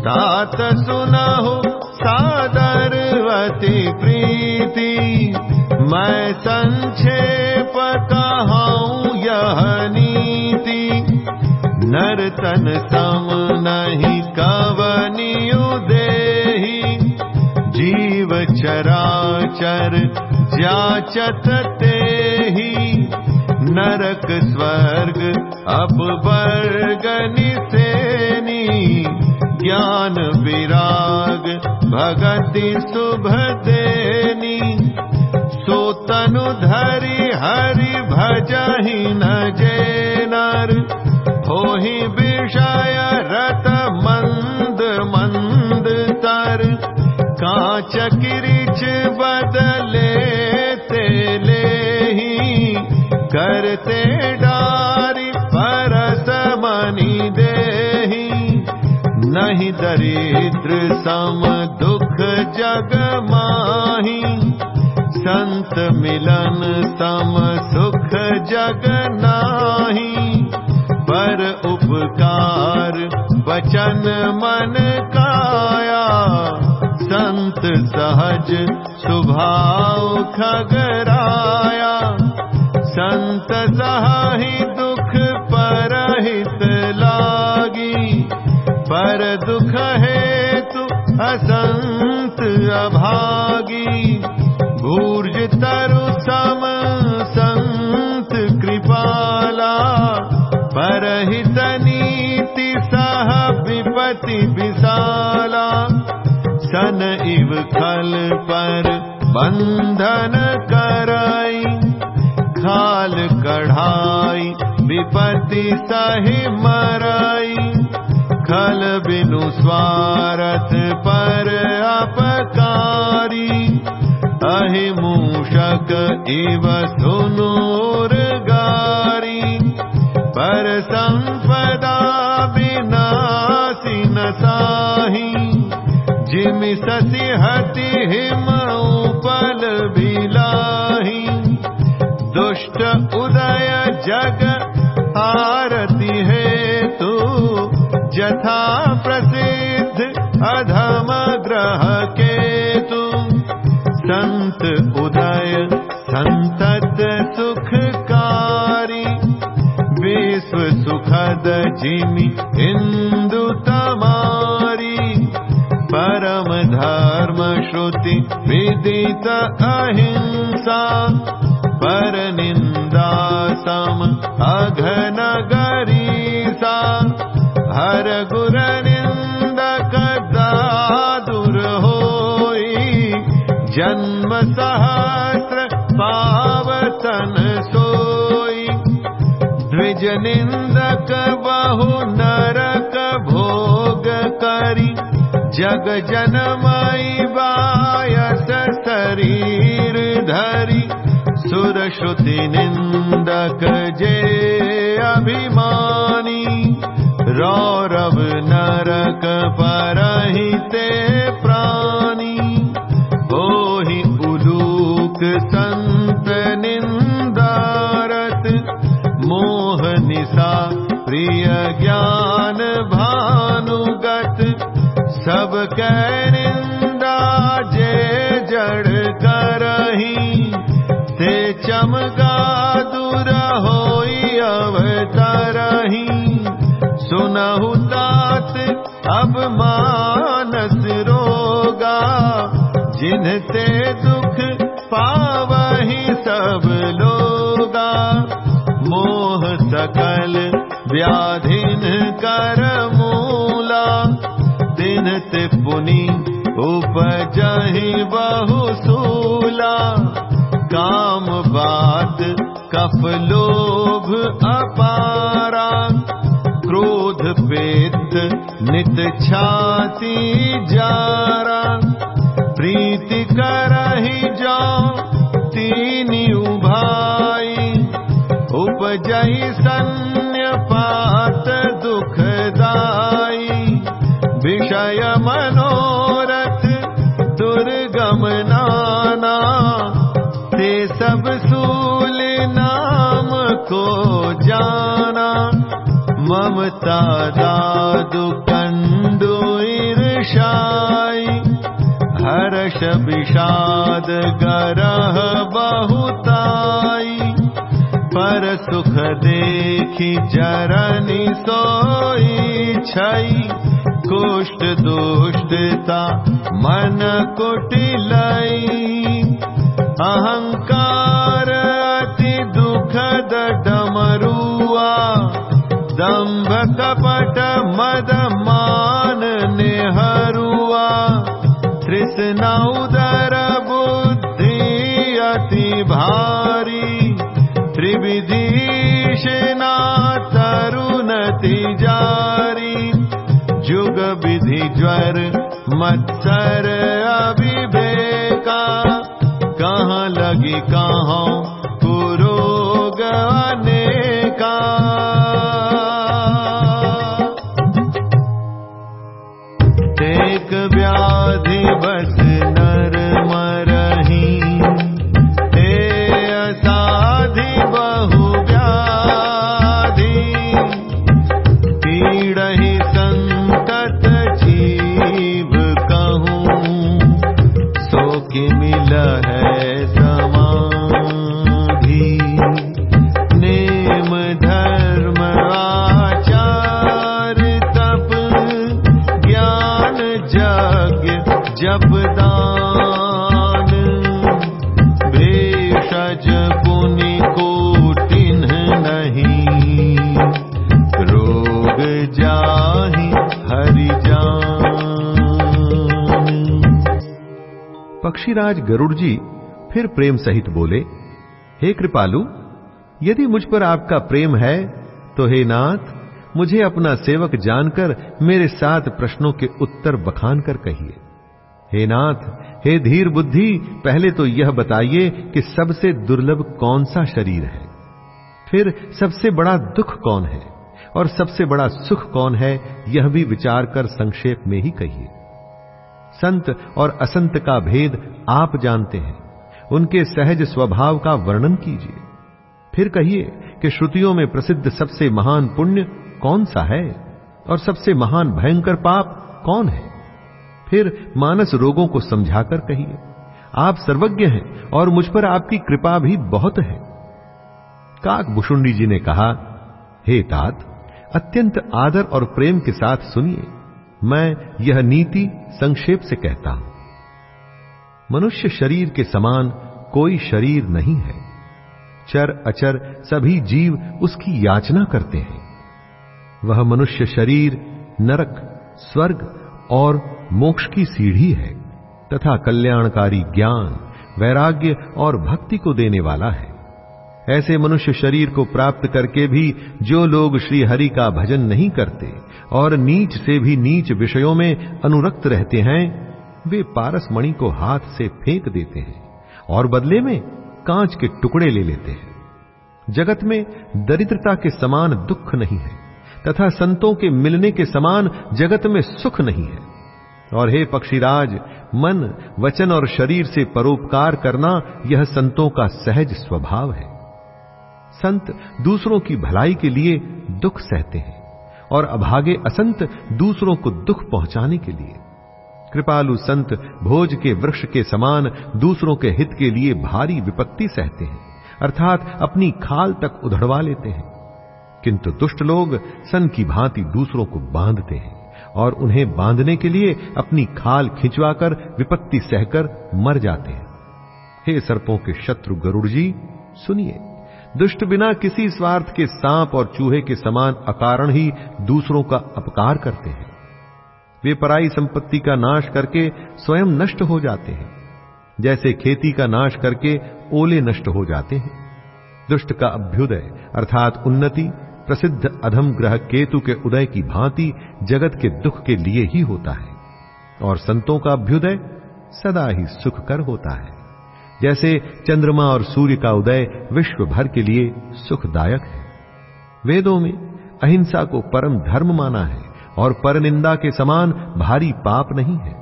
तात सुनहु सादरवती प्रीति। मैं संक्षेप नरतन सम नहीं कवनियु देही। जीव चराचर जाचत ते ही नरक स्वर्ग अब वर्गनि सेनी ज्ञान विराग भगति शुभ देनी। सो तनु धरि हरि भजहि डारी परस मनि देही नहीं दरिद्र सम दुख जग माही। संत मिलन सम सुख जग नाही। पर उपकार वचन मन काया। संत सहज स्वभाव खगराया संत सहाही दुख परहित लागी। पर दुख हेतु असंत अभागी। भूर्ज तरु सम संत कृपाला। परहित नीति सह विपति विशाला। सन इव खल पर बंधन कराई खाल कढ़ाई विपति सही मराई। खल बिनु स्वारथ पर अपकारी। अहि मूषक इव सुनूर गारी। पर संपदा विनाशी न साही। जिमि सति हति हिम उपल दुष्ट उदय जग आरती है तू जथा प्रसिद्ध अधम ग्रह के तू संत उदय संतत सुखकारी विश्व सुखद जिमि हिंदू तमारी। परम धर्म श्रुति विदित अहिंसा पर दासम् अघनगरी सा हर गुरनिन्दकदा दुर जन्म सहस्र पावतन सोइ द्विजनिन्दक बहु नरक भोग करि। जग जनमयि वायस शरीर धरि। सुर श्रुति निंदक जे अभिमानी रौरव नरक परहिते प्राणी ओहि उलूक संत निंदारत मोह निशा प्रिय ज्ञान भानुगत सब कै चमका दूर होई अवतरही सुनहु तात अब मानस रोगा। जिनते दुख पावही सब लोगा। मोह सकल व्याधिन कर मूला। दिन ते पुनि उपजहि बहु सूला कफ लोभ अपारा क्रोध पेत नित छाती जारा। प्रीति करहि जाओ तीन उभाई उपजहि सन्य पात दाय हर्ष विषाद गर बहुता सुख देखि जरन् सै दुष्टुष्ट मन कुटिल अहङ्कारमरु कपट मद मान नेहरुआ तृष्णा उदर बुद्धि अति भारी त्रिविधीशना तरुणति जारी जुग विधि ज्वर मत्सर अभिभेका कहाँ लगी कहाँ जान। पक्षीराज गरुड़ जी फिर प्रेम सहित बोले, हे कृपालु, यदि मुझ पर आपका प्रेम है तो हे नाथ, मुझे अपना सेवक जानकर मेरे सात प्रश्नों के उत्तर बखान कर कहिए। हे नाथ, हे धीर बुद्धि, पहले तो यह बताइए कि सबसे दुर्लभ कौन सा शरीर है? फिर सबसे बड़ा दुख कौन है? और सबसे बड़ा सुख कौन है? यह भी विचार कर संक्षेप में ही कहिए। संत और असंत का भेद आप जानते हैं। उनके सहज स्वभाव का वर्णन कीजिए। फिर कहिए कि श्रुतियों में प्रसिद्ध सबसे महान पुण्य कौन सा है? और सबसे महान भयंकर पाप कौन है? फिर मानस रोगों को समझाकर कहिए, आप सर्वज्ञ हैं और मुझ पर आपकी कृपा भी बहुत है। काक भुषुंडी जी ने कहा, हे तात, अत्यंत आदर और प्रेम के साथ सुनिए, मैं यह नीति संक्षेप से कहता हूँ। मनुष्य शरीर के समान कोई शरीर नहीं है। चर, अचर, सभी जीव उसकी याचना करते हैं। वह मनुष्य शरीर, नरक, स्वर्ग और मोक्ष की सीढ़ी है, तथा कल्याणकारी ज्ञान, वैराग्य और भक्ति को देने वाला है। ऐसे मनुष्य शरीर को प्राप्त करके भी जो लोग श्री हरि का भजन नहीं करते, और नीच से भी नीच विषयों में अनुरक्त रहते हैं, वे पारस मणि को हाथ से फेंक देते हैं, और बदले में कांच के टुकड़े ले लेते हैं। जगत में दरिद्रता के समान दुख नहीं है, तथा संतों के मिलने के समान जगत में सुख नहीं है। और हे पक्षीराज, मन, वचन और शरीर से परोपकार करना यह संतों का सहज स्वभाव है। संत दूसरों की भलाई के लिए दुख सहते हैं और अभागे असंत दूसरों को दुख पहुँचाने के लिए। कृपालु संत भोज के वृक्ष के समान दूसरों के हित के लिए भारी विपत्ति सहते हैं, अर्थात अपनी खाल तक उधड़वा लेते हैं। किंतु दुष्ट लोग सन की भांति दूसरों को बांधते हैं। और उन्हें बांधने के लिए अपनी खाल खिंचवाकर विपत्ति सहकर मर जाते हैं। हे सर्पों के शत्रु गरुड़ जी, सुनिए। दुष्ट बिना किसी स्वार्थ के सांप और चूहे के समान अकारण ही दूसरों का अपकार करते हैं। वे पराई संपत्ति का नाश करके स्वयं नष्ट हो जाते हैं, जैसे खेती का नाश करके ओले नष्ट हो जाते हैं। दुष्ट का अभ्युदय, अर्थात उन्नति प्रसिद्ध अधम ग्रह केतु के उदय की भांति जगत के दुख के लिए ही होता है, और संतों का अभ्युदय सदा ही सुख कर होता है। जैसे चंद्रमा और सूर्य का उदय विश्व भर के लिए सुखदायक है। वेदों में अहिंसा को परम धर्म माना है, और परनिंदा के समान भारी पाप नहीं है।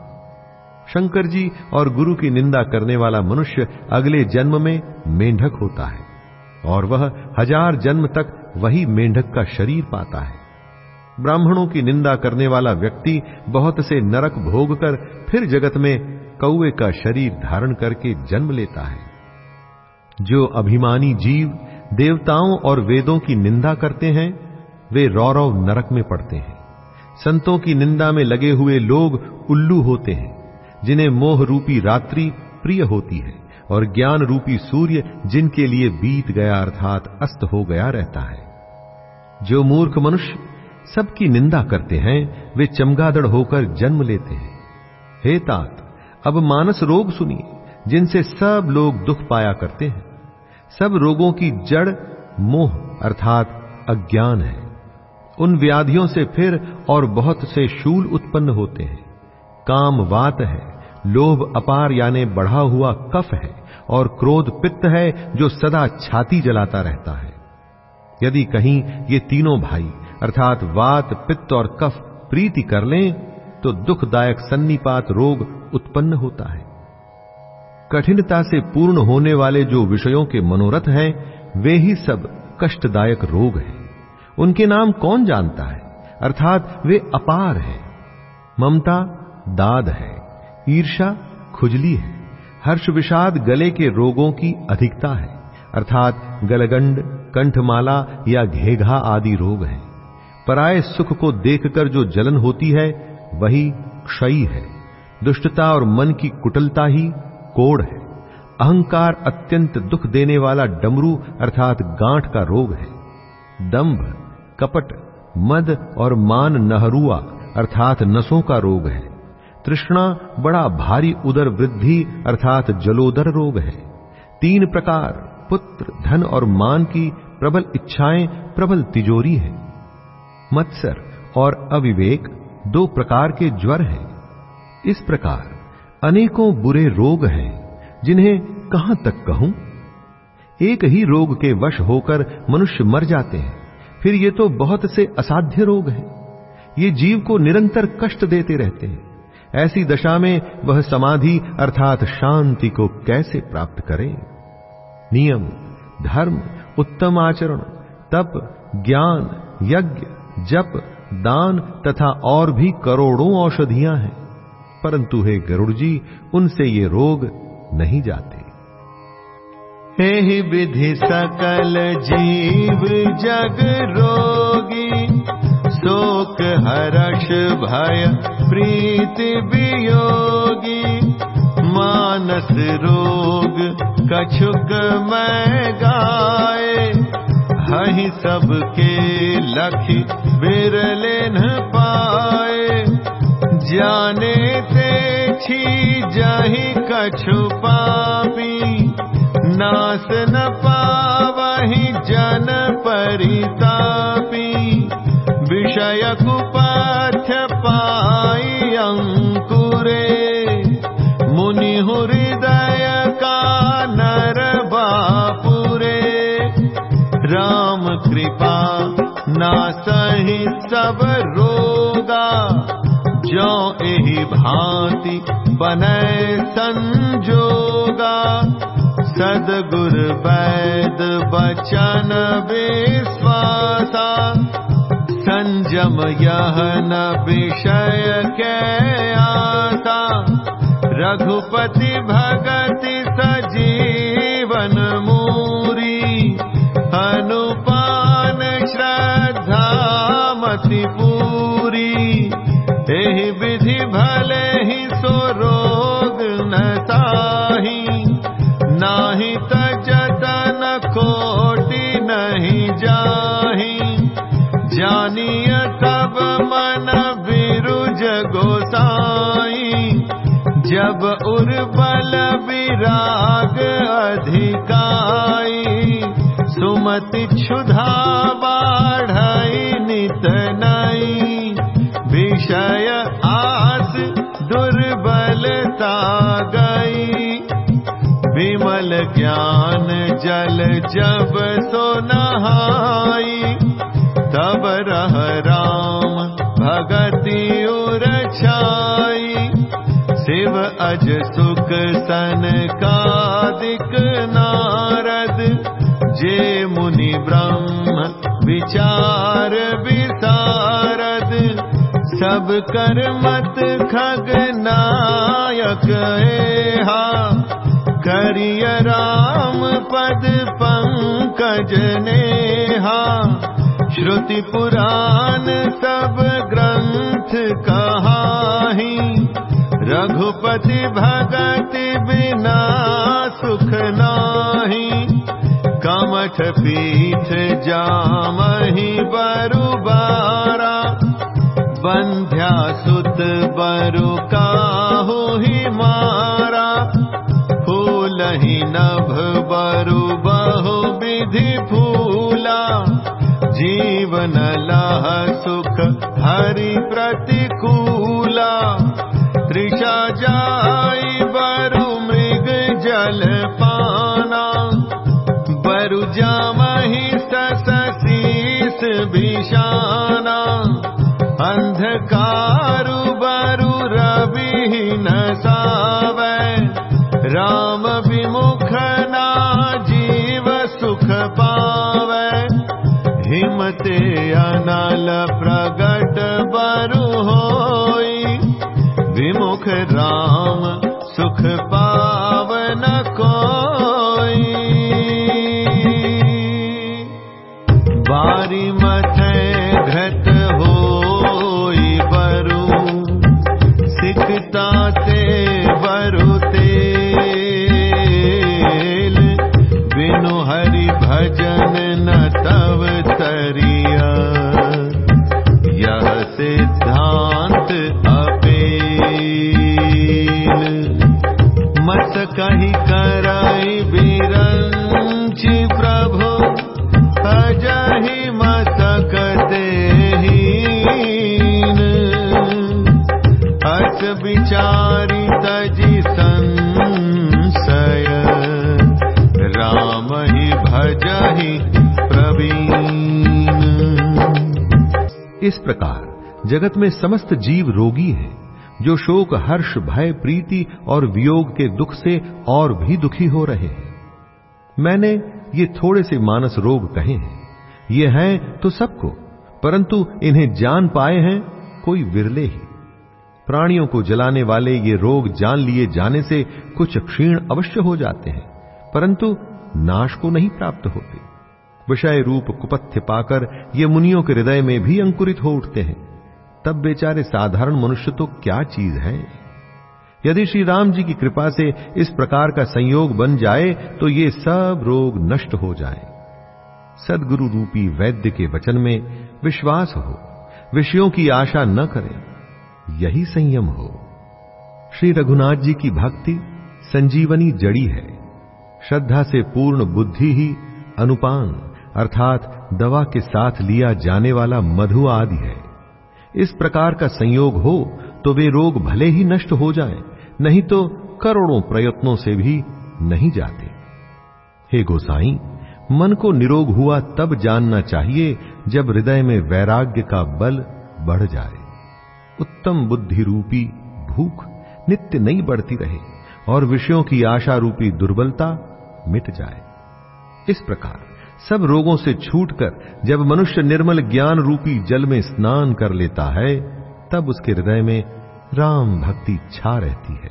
शंकर जी और गुरु की निंदा करने वाला मनुष्य अगले जन्म में मेंढक होता है। और वह हज़ार जन्म तक वही मेंढक का शरीर पाता है। ब्राह्मणों की निंदा करने वाला व्यक्ति बहुत से नरक भोग कर फिर जगत में कौए का शरीर धारण करके जन्म लेता है। जो अभिमानी जीव देवताओं और वेदों की निंदा करते हैं, वे रौरव नरक में पड़ते हैं। संतों की निंदा में लगे हुए लोग उल्लू होते हैं, जिन्हें मोह रूपी रात्रि प्रिय होती है। और ज्ञान रूपी सूर्य जिनके लिए बीत गया अर्थात अस्त हो गया रहता है। जो मूर्ख मनुष्य सबकी निंदा करते हैं, वे चमगादड़ होकर जन्म लेते हैं। हे तात, अब मानस रोग सुनिए, जिनसे सब लोग दुख पाया करते हैं। सब रोगों की जड़, मोह अर्थात अज्ञान है। उन व्याधियों से फिर और बहुत से शूल उत्पन्न होते हैं। काम वात है। लोभ अपार यानी बढ़ा हुआ कफ है और क्रोध पित्त है जो सदा छाती जलाता रहता है। यदि कहीं ये तीनों भाई, अर्थात वात, पित्त और कफ, प्रीति कर लें तो दुखदायक सन्निपात रोग उत्पन्न होता है। कठिनता से पूर्ण होने वाले जो विषयों के मनोरथ हैं, वे ही सब कष्टदायक रोग हैं। उनके नाम कौन जानता है? अर्थात वे अपार हैं। ममता, दाद है। ईर्षा खुजली है। हर्ष विषाद गले के रोगों की अधिकता है। अर्थात गलगंड, कंठमाला या घेघा आदि रोग हैं। पराय सुख को देखकर जो जलन होती है, वही क्षयी है। दुष्टता और मन की कुटलता ही कोड़ है। अहंकार अत्यंत दुख देने वाला डमरू अर्थात गांठ का रोग है। दंभ, कपट, मद और मान नहरुआ अर्थात नसों का रोग है। तृष्णा बड़ा भारी उदर वृद्धि अर्थात जलोदर रोग है। तीन प्रकार, पुत्र, धन और मान की प्रबल इच्छाएँ, प्रबल तिजोरी है। मत्सर और अविवेक दो प्रकार के ज्वर हैं। इस प्रकार अनेकों बुरे रोग हैं, जिन्हें कहाँ तक कहूँ? एक ही रोग के वश होकर मनुष्य मर जाते हैं, फिर ये तो बहुत से असाध्य रोग हैं। ये जीव को निरंतर कष्ट देते रहते हैं। ऐसी दशा में वह समाधि अर्थात शांति को कैसे प्राप्त करे? नियम, धर्म, उत्तम आचरण, तप, ज्ञान, यज्ञ, जप, दान तथा और भी करोड़ों औषधियाँ हैं। परंतु हे गरुड़ जी उनसे ये रोग नहीं जाते। हे विधि सकल जीव जग रोगी शोक हर्ष भय प्रीति वियोगी मानस रोग कछुक मैं गाए। हही सबके लखी बिरले न पाए। जाने ते छी जाही कछु पापी। नास न पावहि जन परितापी शयकुपाथ्यपायङ्कुरे कु पथ्य रामकृपा नासहि सब रोगा जो एहि भाति बनय संजोगा। जोगा सद्गुरु वैद बचन विश्वासा संजम यह न विषय के आसा रघुपति भगति सजीवन मूरी। अनुपान श्रद्धा मति पूरी। एहि विधि भले ही सो रोग न ताही। नाही त जतन कोटि नहीं जाही जानिय तब मन विरुज गोसाई। जब उर्बल विराग अधिकाई। सुमति क्षुधा बाढ़ई नित नई। विषय आस दुर्बलता गई। विमल ज्ञान जल जब सो नहाई। भगति छाई शिव अज सुख सन कादिक नारद जे मुनि ब्रह्म विचार विसारद। सब कर मत खग नायक एहा करिय राम पद पंकज नेहा श्रुति पुराण सब ग्रंथ कहाही। रघुपति भगति बिना सुख काठ पीठ जामहि बरुबारा बंध्या सुत बरु काहु ही मारा। फूल ही नभ बरु बहु विधि फूला जीवन लह सुख हरि प्रतिकूला त्रिषा जाई बरु मृग जल पाना बरु जामहि ससीस विषाना। अंधकारु हिमते अनल प्रगट बरु होई विमुख राम सुख पावन प्रकार, जगत में समस्त जीव रोगी हैं, जो शोक, हर्ष, भय, प्रीति और वियोग के दुख से और भी दुखी हो रहे हैं। मैंने ये थोड़े से मानस रोग कहे हैं। ये हैं तो सबको, परंतु इन्हें जान पाए हैं कोई विरले ही। प्राणियों को जलाने वाले ये रोग जान लिए जाने से कुछ क्षीण अवश्य हो जाते हैं, परंतु नाश को नहीं प्राप्त होते। विषय रूप कुपथ्य पाकर ये मुनियों के हृदय में भी अंकुरित हो उठते हैं। तब बेचारे साधारण मनुष्य तो क्या चीज़ है? यदि श्री राम जी की कृपा से इस प्रकार का संयोग बन जाए तो ये सब रोग नष्ट हो जाए। सदगुरु रूपी वैद्य के वचन में विश्वास हो, विषयों की आशा न करें, यही संयम हो। श्री रघुनाथ जी की भक्ति संजीवनी जड़ी है, श्रद्धा से पूर्ण बुद्धि ही अनुपान। अर्थात दवा के साथ लिया जाने वाला मधु आदि है। इस प्रकार का संयोग हो तो वे रोग भले ही नष्ट हो जाएँ, नहीं तो करोड़ों प्रयत्नों से भी नहीं जाते। हे गोसाई मन को निरोग हुआ तब जानना चाहिए जब हृदय में वैराग्य का बल बढ़ जाए। उत्तम बुद्धि रूपी भूख नित्य नहीं बढ़ती रहे और विषयों की आशा रूपी दुर्बलता मिट जाए। इस प्रकार सब रोगों से छूटकर जब मनुष्य निर्मल ज्ञान रूपी जल में स्नान कर लेता है, तब उसके हृदय में राम भक्ति छा रहती है।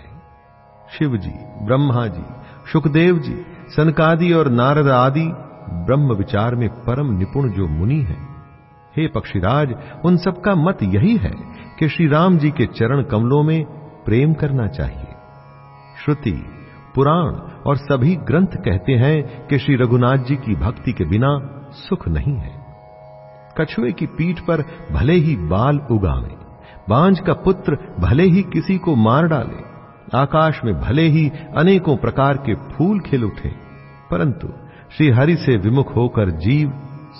शिव जी ब्रह्मा जी सुखदेव जी सनकादि और नारद आदि ब्रह्म विचार में परम निपुण जो मुनि हैं। हे पक्षीराज, उन सबका मत यही है कि श्री राम जी के चरण कमलों में प्रेम करना चाहिए। श्रुति पुराण और सभी ग्रंथ कहते हैं कि श्री रघुनाथ जी की भक्ति के बिना सुख नहीं है। कछुए की पीठ पर भले ही बाल उगावे, बांझ का पुत्र भले ही किसी को मार डाले, आकाश में भले ही अनेकों प्रकार के फूल खिल उठे, परंतु श्री हरि से विमुख होकर जीव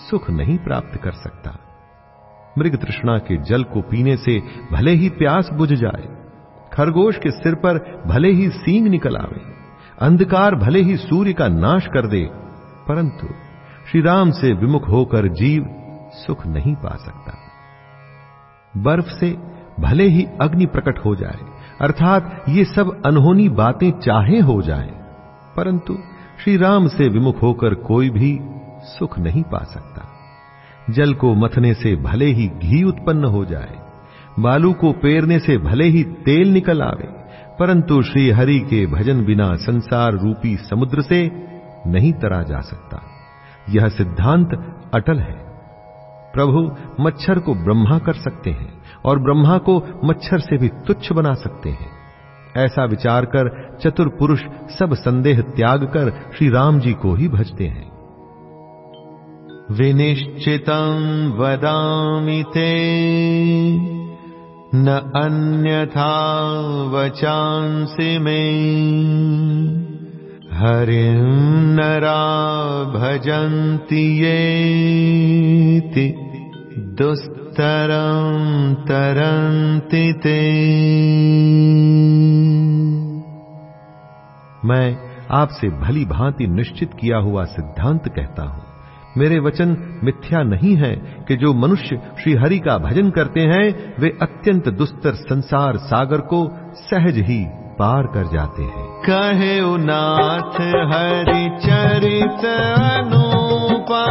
सुख नहीं प्राप्त कर सकता। मृग तृष्णा के जल को पीने से भले ही प्यास बुझ जाए, खरगोश के सिर पर भले ही सींग निकल आवे अंधकार भले ही सूर्य का नाश कर दे, परंतु श्री राम से विमुख होकर जीव सुख नहीं पा सकता। बर्फ़ से भले ही अग्नि प्रकट हो जाए, अर्थात ये सब अनहोनी बातें चाहे हो जाए, परंतु श्री राम से विमुख होकर कोई भी सुख नहीं पा सकता। जल को मथने से भले ही घी उत्पन्न हो जाए, बालू को पेरने से भले ही तेल निकल आवे परंतु श्री हरि के भजन बिना संसार रूपी समुद्र से नहीं तरा जा सकता। यह सिद्धांत अटल है। प्रभु मच्छर को ब्रह्मा कर सकते हैं और ब्रह्मा को मच्छर से भी तुच्छ बना सकते हैं। ऐसा विचार कर चतुर पुरुष सब संदेह त्याग कर श्री राम जी को ही भजते हैं। विनिश्चितं वदामि ते। न अन्यथा वचांसि मे। हरिं नरा भजन्ति येति, दुस्तरं तरन्ति ते। मैं आपसे भली भांति निश्चित किया हुआ सिद्धांत कहता हूँ। मेरे वचन मिथ्या नहीं है कि जो मनुष्य श्री हरि का भजन करते हैं, वे अत्यंत दुस्तर संसार सागर को सहज ही पार कर जाते हैं। कहे नाथ हरि चरित अनुपा,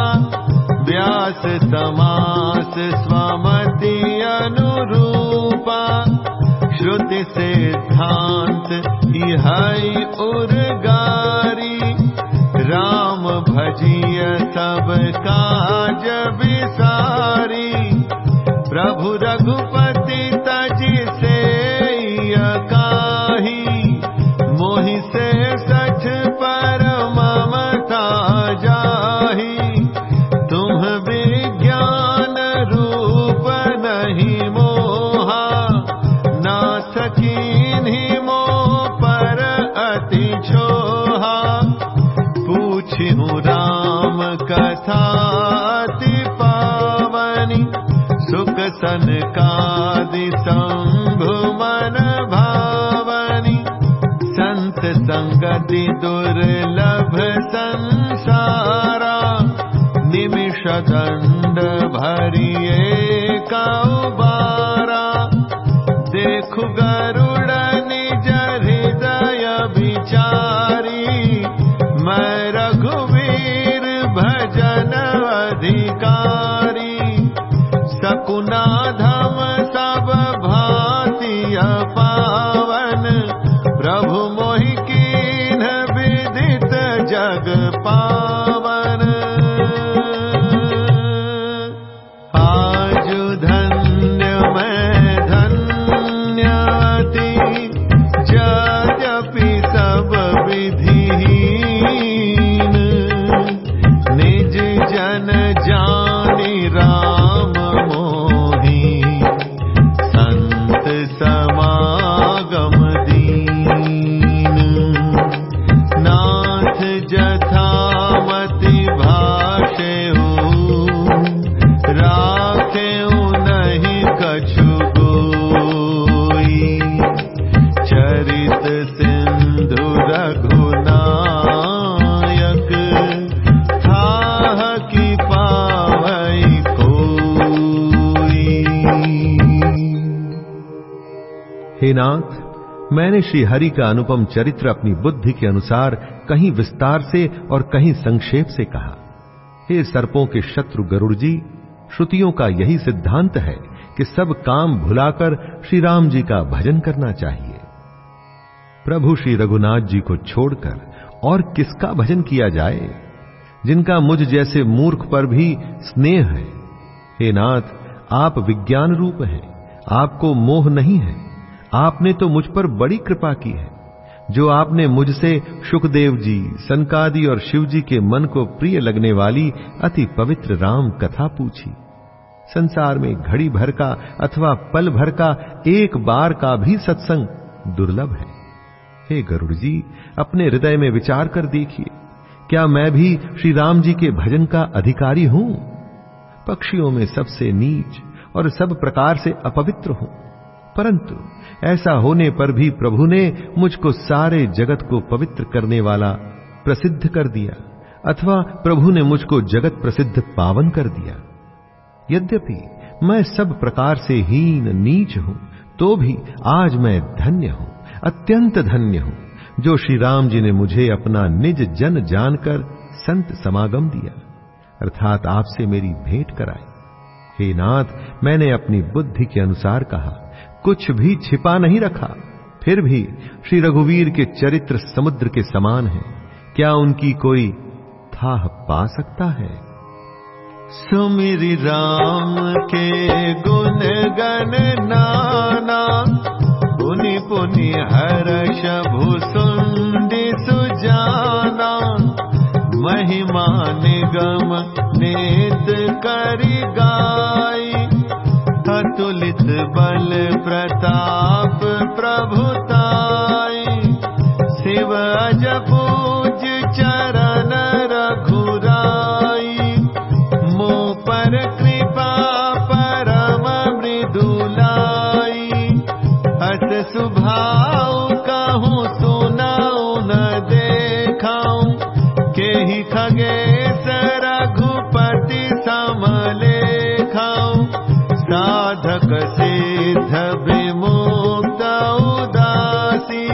व्यास समास स्वमति अनुरूपा, श्रुति सिद्धांत इहाई उर्गारी राम भजिय सब काज विसारी। प्रभु रघुपति दिशम्भुवन भावनि सन्त सङ्गति दुर्लभ संसारा निमिषदण्ड भरिये कौबा मैंने श्री हरि का अनुपम चरित्र अपनी बुद्धि के अनुसार कहीं विस्तार से और कहीं संक्षेप से कहा। हे सर्पों के शत्रु गरुड़ जी श्रुतियों का यही सिद्धांत है कि सब काम भुलाकर श्री राम जी का भजन करना चाहिए। प्रभु श्री रघुनाथ जी को छोड़कर और किसका भजन किया जाए? जिनका मुझ जैसे मूर्ख पर भी स्नेह है। हे नाथ, आप विज्ञान रूप हैं, आपको मोह नहीं है। आपने तो मुझ पर बड़ी कृपा की है, जो आपने मुझसे सुखदेव जी, सनकादि और शिव जी के मन को प्रिय लगने वाली अति पवित्र राम कथा पूछी। संसार में घड़ी भर का अथवा पल भर का एक बार का भी सत्संग दुर्लभ है। हे गरुड़ जी, अपने हृदय में विचार कर देखिए, क्या मैं भी श्री राम जी के भजन का अधिकारी हूँ? पक्षियों में सबसे नीच और सब प्रकार से अपवित्र हूँ, परंतु ऐसा होने पर भी प्रभु ने मुझको सारे जगत को पवित्र करने वाला प्रसिद्ध कर दिया, अथवा प्रभु ने मुझको जगत प्रसिद्ध पावन कर दिया। यद्यपि मैं सब प्रकार से हीन, नीच हूँ तो भी आज मैं धन्य हूँ, अत्यंत धन्य हूँ, जो श्री राम जी ने मुझे अपना निज जन जानकर संत समागम दिया, अर्थात आपसे मेरी भेंट कराई। हे नाथ, मैंने अपनी बुद्धि के अनुसार कहा कुछ भी छिपा नहीं रखा। फिर भी श्री रघुवीर के चरित्र समुद्र के समान है। क्या उनकी कोई था पा सकता है? सुमिर राम के गुण गण नाना, पुनि पुनि हर्ष भूसुंडि सुजाना। महिमा निग निगम नेत करि गाई अतुलित बल प्रताप प्रभुताई शिव अज मोक्त उदासी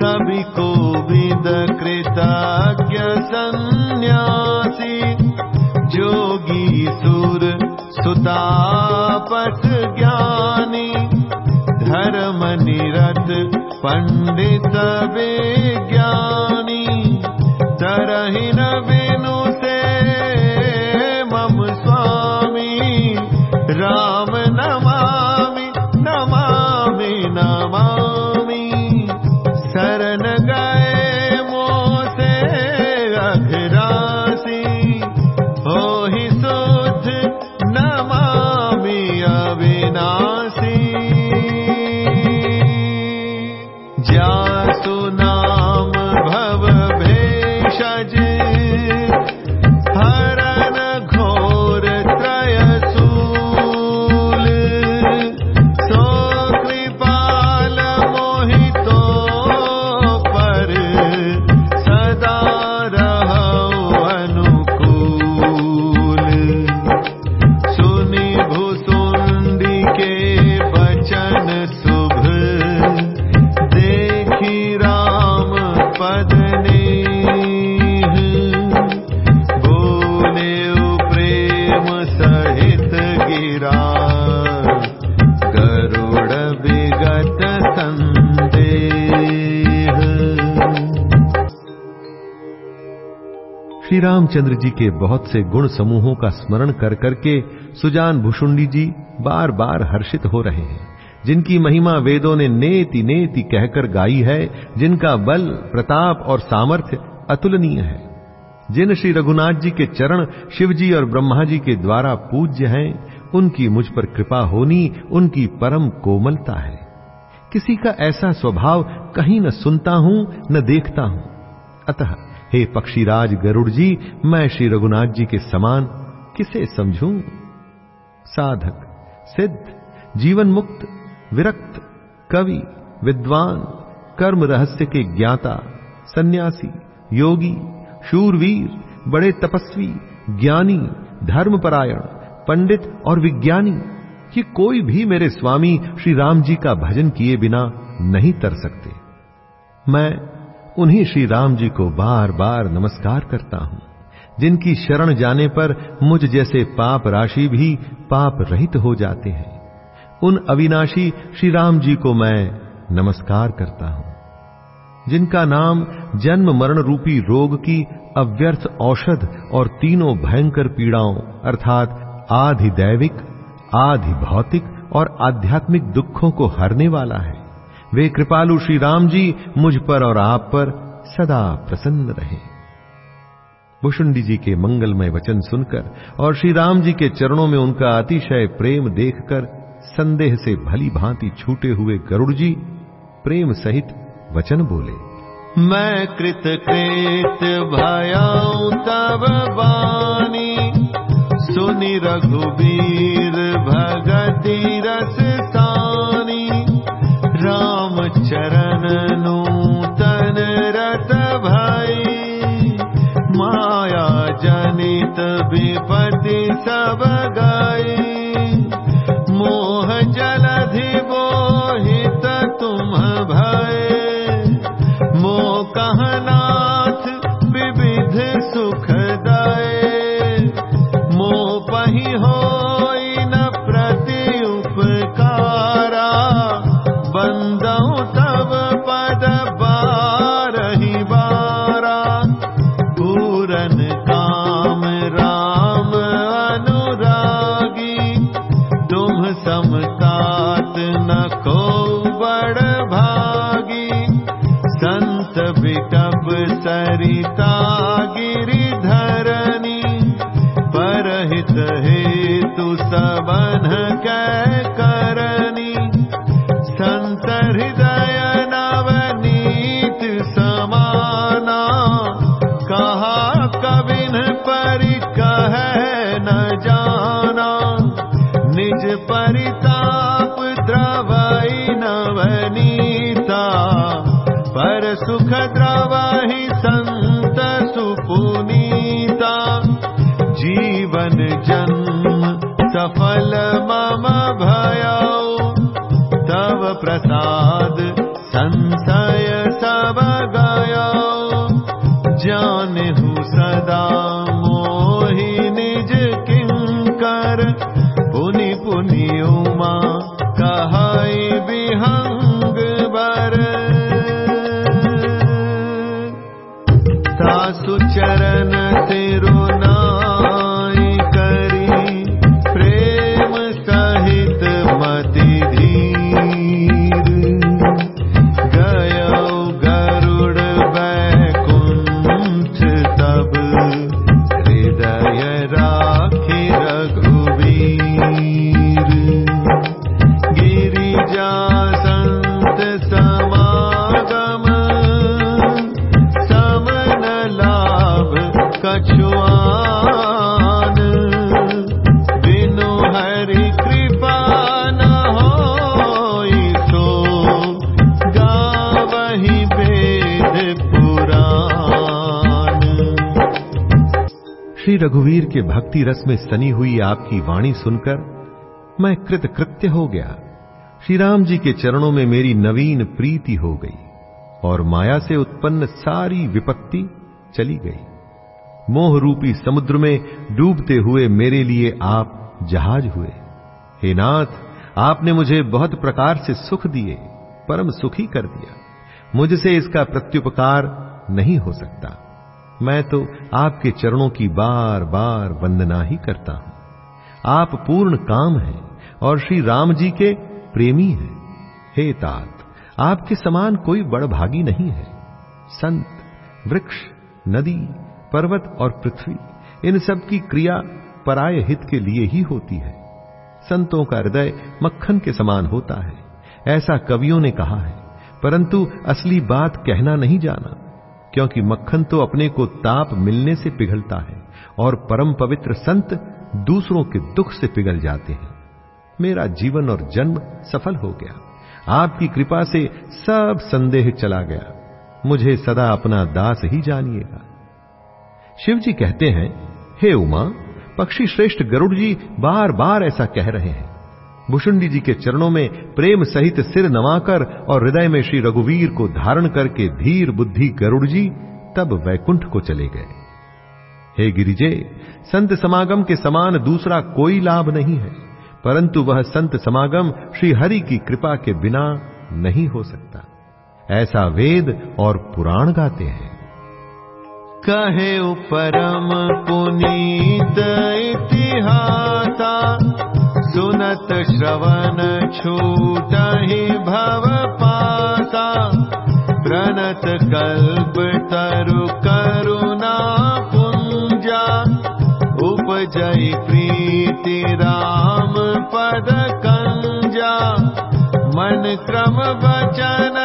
कवि कोविद कृताज्ञ सन्यासी जोगी सुर सुतापथ ज्ञानी धर्मनिरत पण्डितवे विज्ञान। जी के बहुत से गुण समूहों का स्मरण कर करके सुजान भुषुंडी जी बार बार हर्षित हो रहे हैं। जिनकी महिमा वेदों ने नेति नेति कहकर गाई है, जिनका बल, प्रताप और सामर्थ्य अतुलनीय है। जिन श्री रघुनाथ जी के चरण शिव जी और ब्रह्मा जी के द्वारा पूज्य हैं, उनकी मुझ पर कृपा होनी उनकी परम कोमलता है। किसी का ऐसा स्वभाव कहीं न सुनता हूँ, न देखता हूँ। अतः हे पक्षीराज गरुड़ जी, मैं श्री रघुनाथ जी के समान किसे समझूं? साधक, सिद्ध जीवन मुक्त विरक्त, कवि, विद्वान, कर्म रहस्य के ज्ञाता, सन्यासी, योगी, शूरवीर, बड़े तपस्वी, ज्ञानी, धर्मपरायण, पंडित और विज्ञानी, ये कोई भी मेरे स्वामी श्री राम जी का भजन किए बिना नहीं तर सकते। मैं उन्हीं श्री राम जी को बार बार नमस्कार करता हूँ, जिनकी शरण जाने पर मुझ जैसे पाप राशि भी पाप रहित हो जाते हैं। उन अविनाशी श्री राम जी को मैं नमस्कार करता हूँ, जिनका नाम जन्म मरण रूपी रोग की अव्यर्थ औषध और तीनों भयंकर पीड़ाओं, अर्थात आधि दैविक आधि भौतिक और आध्यात्मिक दुखों को हरने वाला है। वे कृपालु श्री राम जी मुझ पर और आप पर सदा प्रसन्न रहे। भुषुंडी जी के मंगलमय वचन सुनकर और श्री राम जी के चरणों में उनका अतिशय प्रेम देखकर संदेह से भली भांति छूटे हुए गरुड़ जी प्रेम सहित वचन बोले, मैं कृत कृत भयाऊं तब बानी सुनि रघुबीर भगति रस पति स वग गिरि धरी पर हृद हे तु संत हृदय नवनीत समाना कहा कबिन परि कह न जना। निज परिताप द्रवै नवनीता पर सुख जीवन जन्म सफल मम भयौ। तव प्रसाद संशय सब गयो। जानहु सदा मोहि निज किंकर पुनि पुनि उमा कहई विहंग भक्ति रस में सनी हुई आपकी वाणी सुनकर मैं कृत कृत्य हो गया। श्री राम जी के चरणों में मेरी नवीन प्रीति हो गई और माया से उत्पन्न सारी विपत्ति चली गई। मोह रूपी समुद्र में डूबते हुए मेरे लिए आप जहाज़ हुए। हे नाथ, आपने मुझे बहुत प्रकार से सुख दिए, परम सुखी कर दिया। मुझसे इसका प्रत्युपकार नहीं हो सकता। मैं तो आपके चरणों की बार बार वंदना ही करता हूँ। आप पूर्ण काम हैं और श्री राम जी के प्रेमी हैं। हे तात, आपके समान कोई बड़भागी नहीं है। संत, वृक्ष, नदी, पर्वत और पृथ्वी, इन सब की क्रिया पराय हित के लिए ही होती है। संतों का हृदय मक्खन के समान होता है। ऐसा कवियों ने कहा है, परंतु असली बात कहना नहीं जाना। क्योंकि मक्खन तो अपने को ताप मिलने से पिघलता है और परम पवित्र संत दूसरों के दुख से पिघल जाते हैं। मेरा जीवन और जन्म सफल हो गया। आपकी कृपा से सब संदेह चला गया। मुझे सदा अपना दास ही जानिएगा। शिव जी कहते हैं, हे उमा, पक्षी श्रेष्ठ गरुड़ जी बार बार ऐसा कह रहे हैं। भुषुंडी जी के चरणों में प्रेम सहित सिर नवाकर और हृदय में श्री रघुवीर को धारण करके धीर बुद्धि गरुड़ जी, तब वैकुंठ को चले गए। हे गिरिजे, संत समागम के समान दूसरा कोई लाभ नहीं है, परंतु वह संत समागम श्री हरि की कृपा के बिना नहीं हो सकता। ऐसा वेद और पुराण गाते हैं। कहे परम पुनीत इतिहासा सुनत श्रवण छूट ही भव पासा प्रणत कल्प तरु करुणा पुंजा उपजय प्रीति राम पद कंजा मन क्रम वचन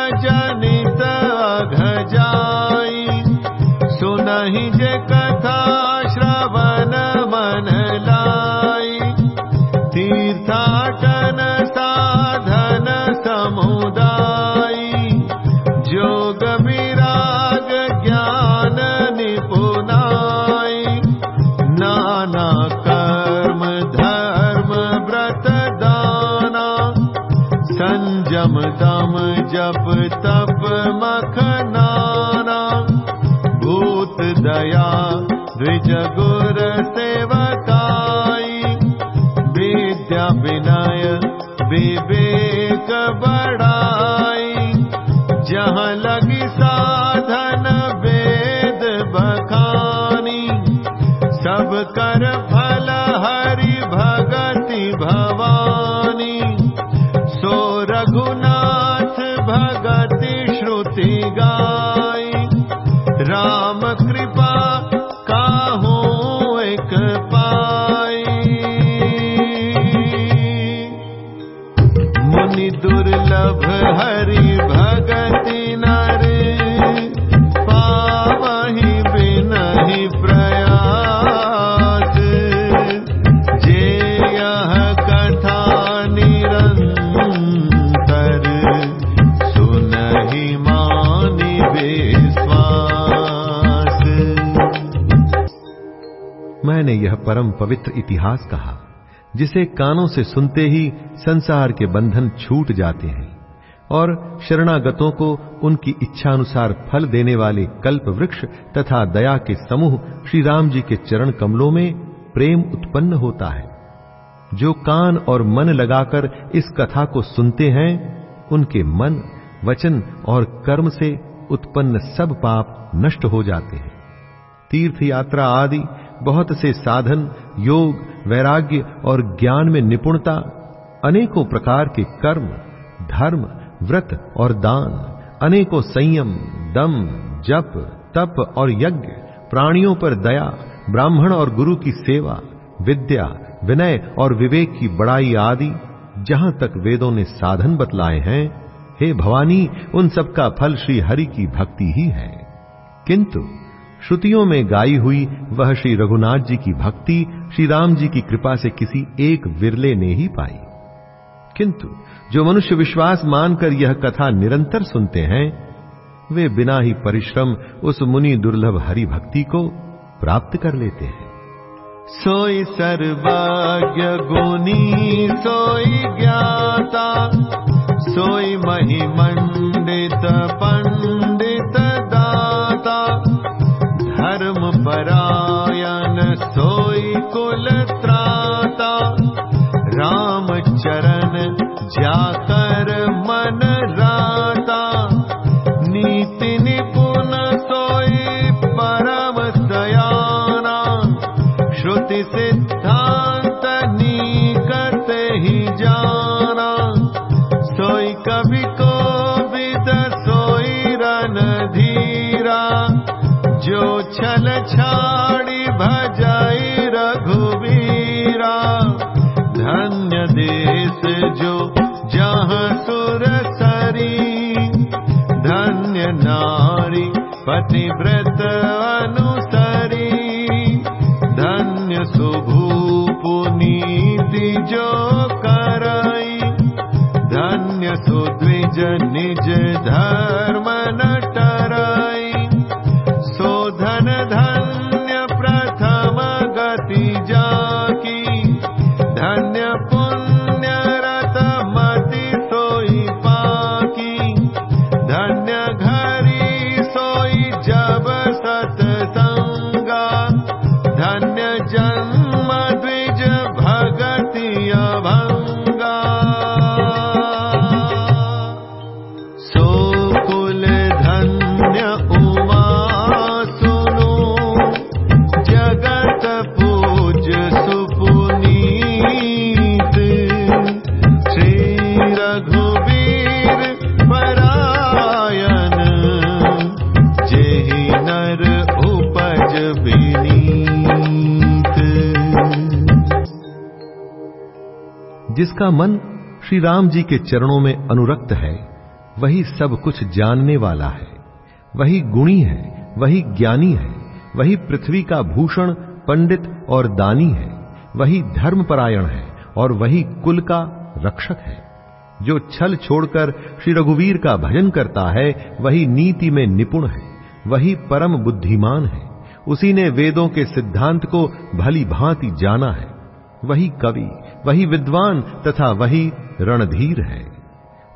संजम दम जप तप मखनाना भूत दया द्विज गुर सेवकाई। विद्या विनय विवेक बढ़ाई। जहाँ लगी साधन वेद बखानी सब कर फल हरि भगति भवानी भगति पवित्र इतिहास कहा, जिसे कानों से सुनते ही संसार के बंधन छूट जाते हैं और शरणागतों को उनकी इच्छा अनुसार फल देने वाले कल्प वृक्ष तथा दया के समूह श्री राम जी के चरण कमलों में प्रेम उत्पन्न होता है। जो कान और मन लगाकर इस कथा को सुनते हैं, उनके मन, वचन और कर्म से उत्पन्न सब पाप नष्ट हो जाते हैं। तीर्थ यात्रा आदि बहुत से साधन योग, वैराग्य और ज्ञान में निपुणता, अनेकों प्रकार के कर्म, धर्म, व्रत और दान, अनेकों संयम, दम, जप, तप और यज्ञ, प्राणियों पर दया, ब्राह्मण और गुरु की सेवा, विद्या, विनय और विवेक की बड़ाई आदि, जहाँ तक वेदों ने साधन बतलाए हैं, हे भवानी, उन सब का फल श्री हरि की भक्ति ही है। किंतु श्रुतियों में गाई हुई वह श्री रघुनाथ जी की भक्ति श्री राम जी की कृपा से किसी एक विरले ने ही पाई। किंतु जो मनुष्य विश्वास मानकर यह कथा निरंतर सुनते हैं, वे बिना ही परिश्रम उस मुनि दुर्लभ हरि भक्ति को प्राप्त कर लेते हैं। सोई सर्वज्ञ गुनी सोई ज्ञाता, सोई महिमंडित रायण सोय कुलत्राता रामचरण जाकर पतिव्रत अनुसरी। धन्य सुभूपु नीति जो करई। धन्य सुद्विज निज धर्म न मन श्री राम जी के चरणों में अनुरक्त है, वही सब कुछ जानने वाला है, वही गुणी है, वही ज्ञानी है, वही पृथ्वी का भूषण, पंडित और दानी है, वही धर्मपरायण है और वही कुल का रक्षक है। जो छल छोड़कर श्री रघुवीर का भजन करता है, वही नीति में निपुण है, वही परम बुद्धिमान है। उसी ने वेदों के सिद्धांत को भली भांति जाना है, वही कवि वही विद्वान तथा वही रणधीर है।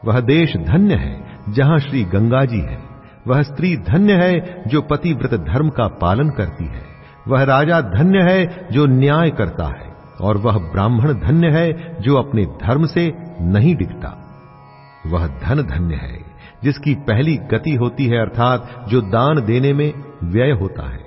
वह देश धन्य है, जहाँ श्री गंगा जी है। वह स्त्री धन्य है, जो पतिव्रत धर्म का पालन करती है। वह राजा धन्य है, जो न्याय करता है। और वह ब्राह्मण धन्य है, जो अपने धर्म से नहीं डिगता। वह धन धन्य है, जिसकी पहली गति होती है, अर्थात जो दान देने में व्यय होता है।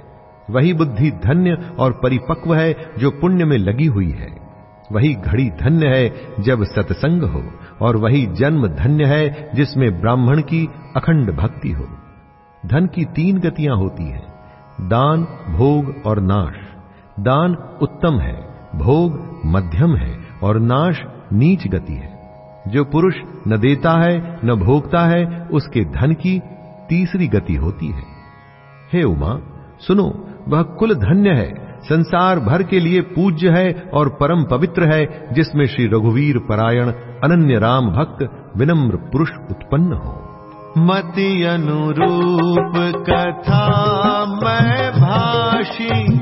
वही बुद्धि धन्य और परिपक्व है, जो पुण्य में लगी हुई है। वही घड़ी धन्य है जब सत्संग हो, और वही जन्म धन्य है जिसमें ब्राह्मण की अखंड भक्ति हो। धन की तीन गतियाँ होती हैं, दान, भोग और नाश। दान उत्तम है, भोग मध्यम है, और नाश नीच गति है। जो पुरुष न देता है, न भोगता है, उसके धन की तीसरी गति होती है। हे उमा, सुनो, वह कुल धन्य है। संसार भर के लिए पूज्य है और परम पवित्र है, जिसमें श्री रघुवीर परायण, अनन्य राम भक्त, विनम्र पुरुष उत्पन्न हो। मति अनुरूप कथा मैं भाषी,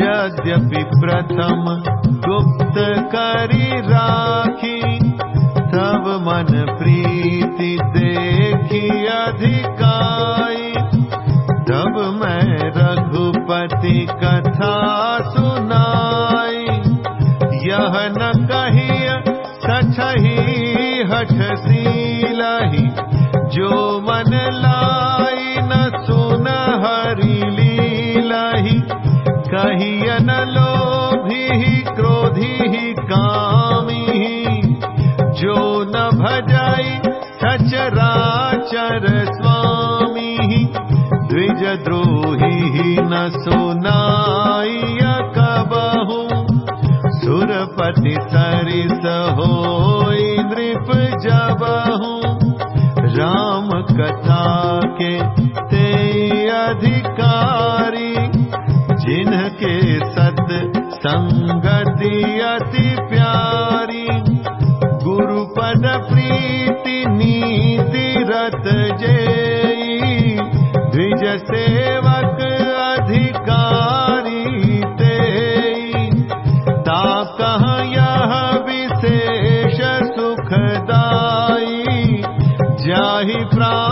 यद्यपि प्रथम गुप्त करी राखी सब मन प्रीति देखी अधिकाई रघुपति कथा सुनाई। यह न कहिय सचही हठ सीलही जो मन लाई न सुन हरि लीलही। कहिय न लोभी क्रोधी कामी द्रोही न सुनाई कबहू होई नृप जबहू राम कथा के ते अधिकारी जिनके सत संगति अति प्यारी। गुरु पद प्रीति नीति रत जेई प्राण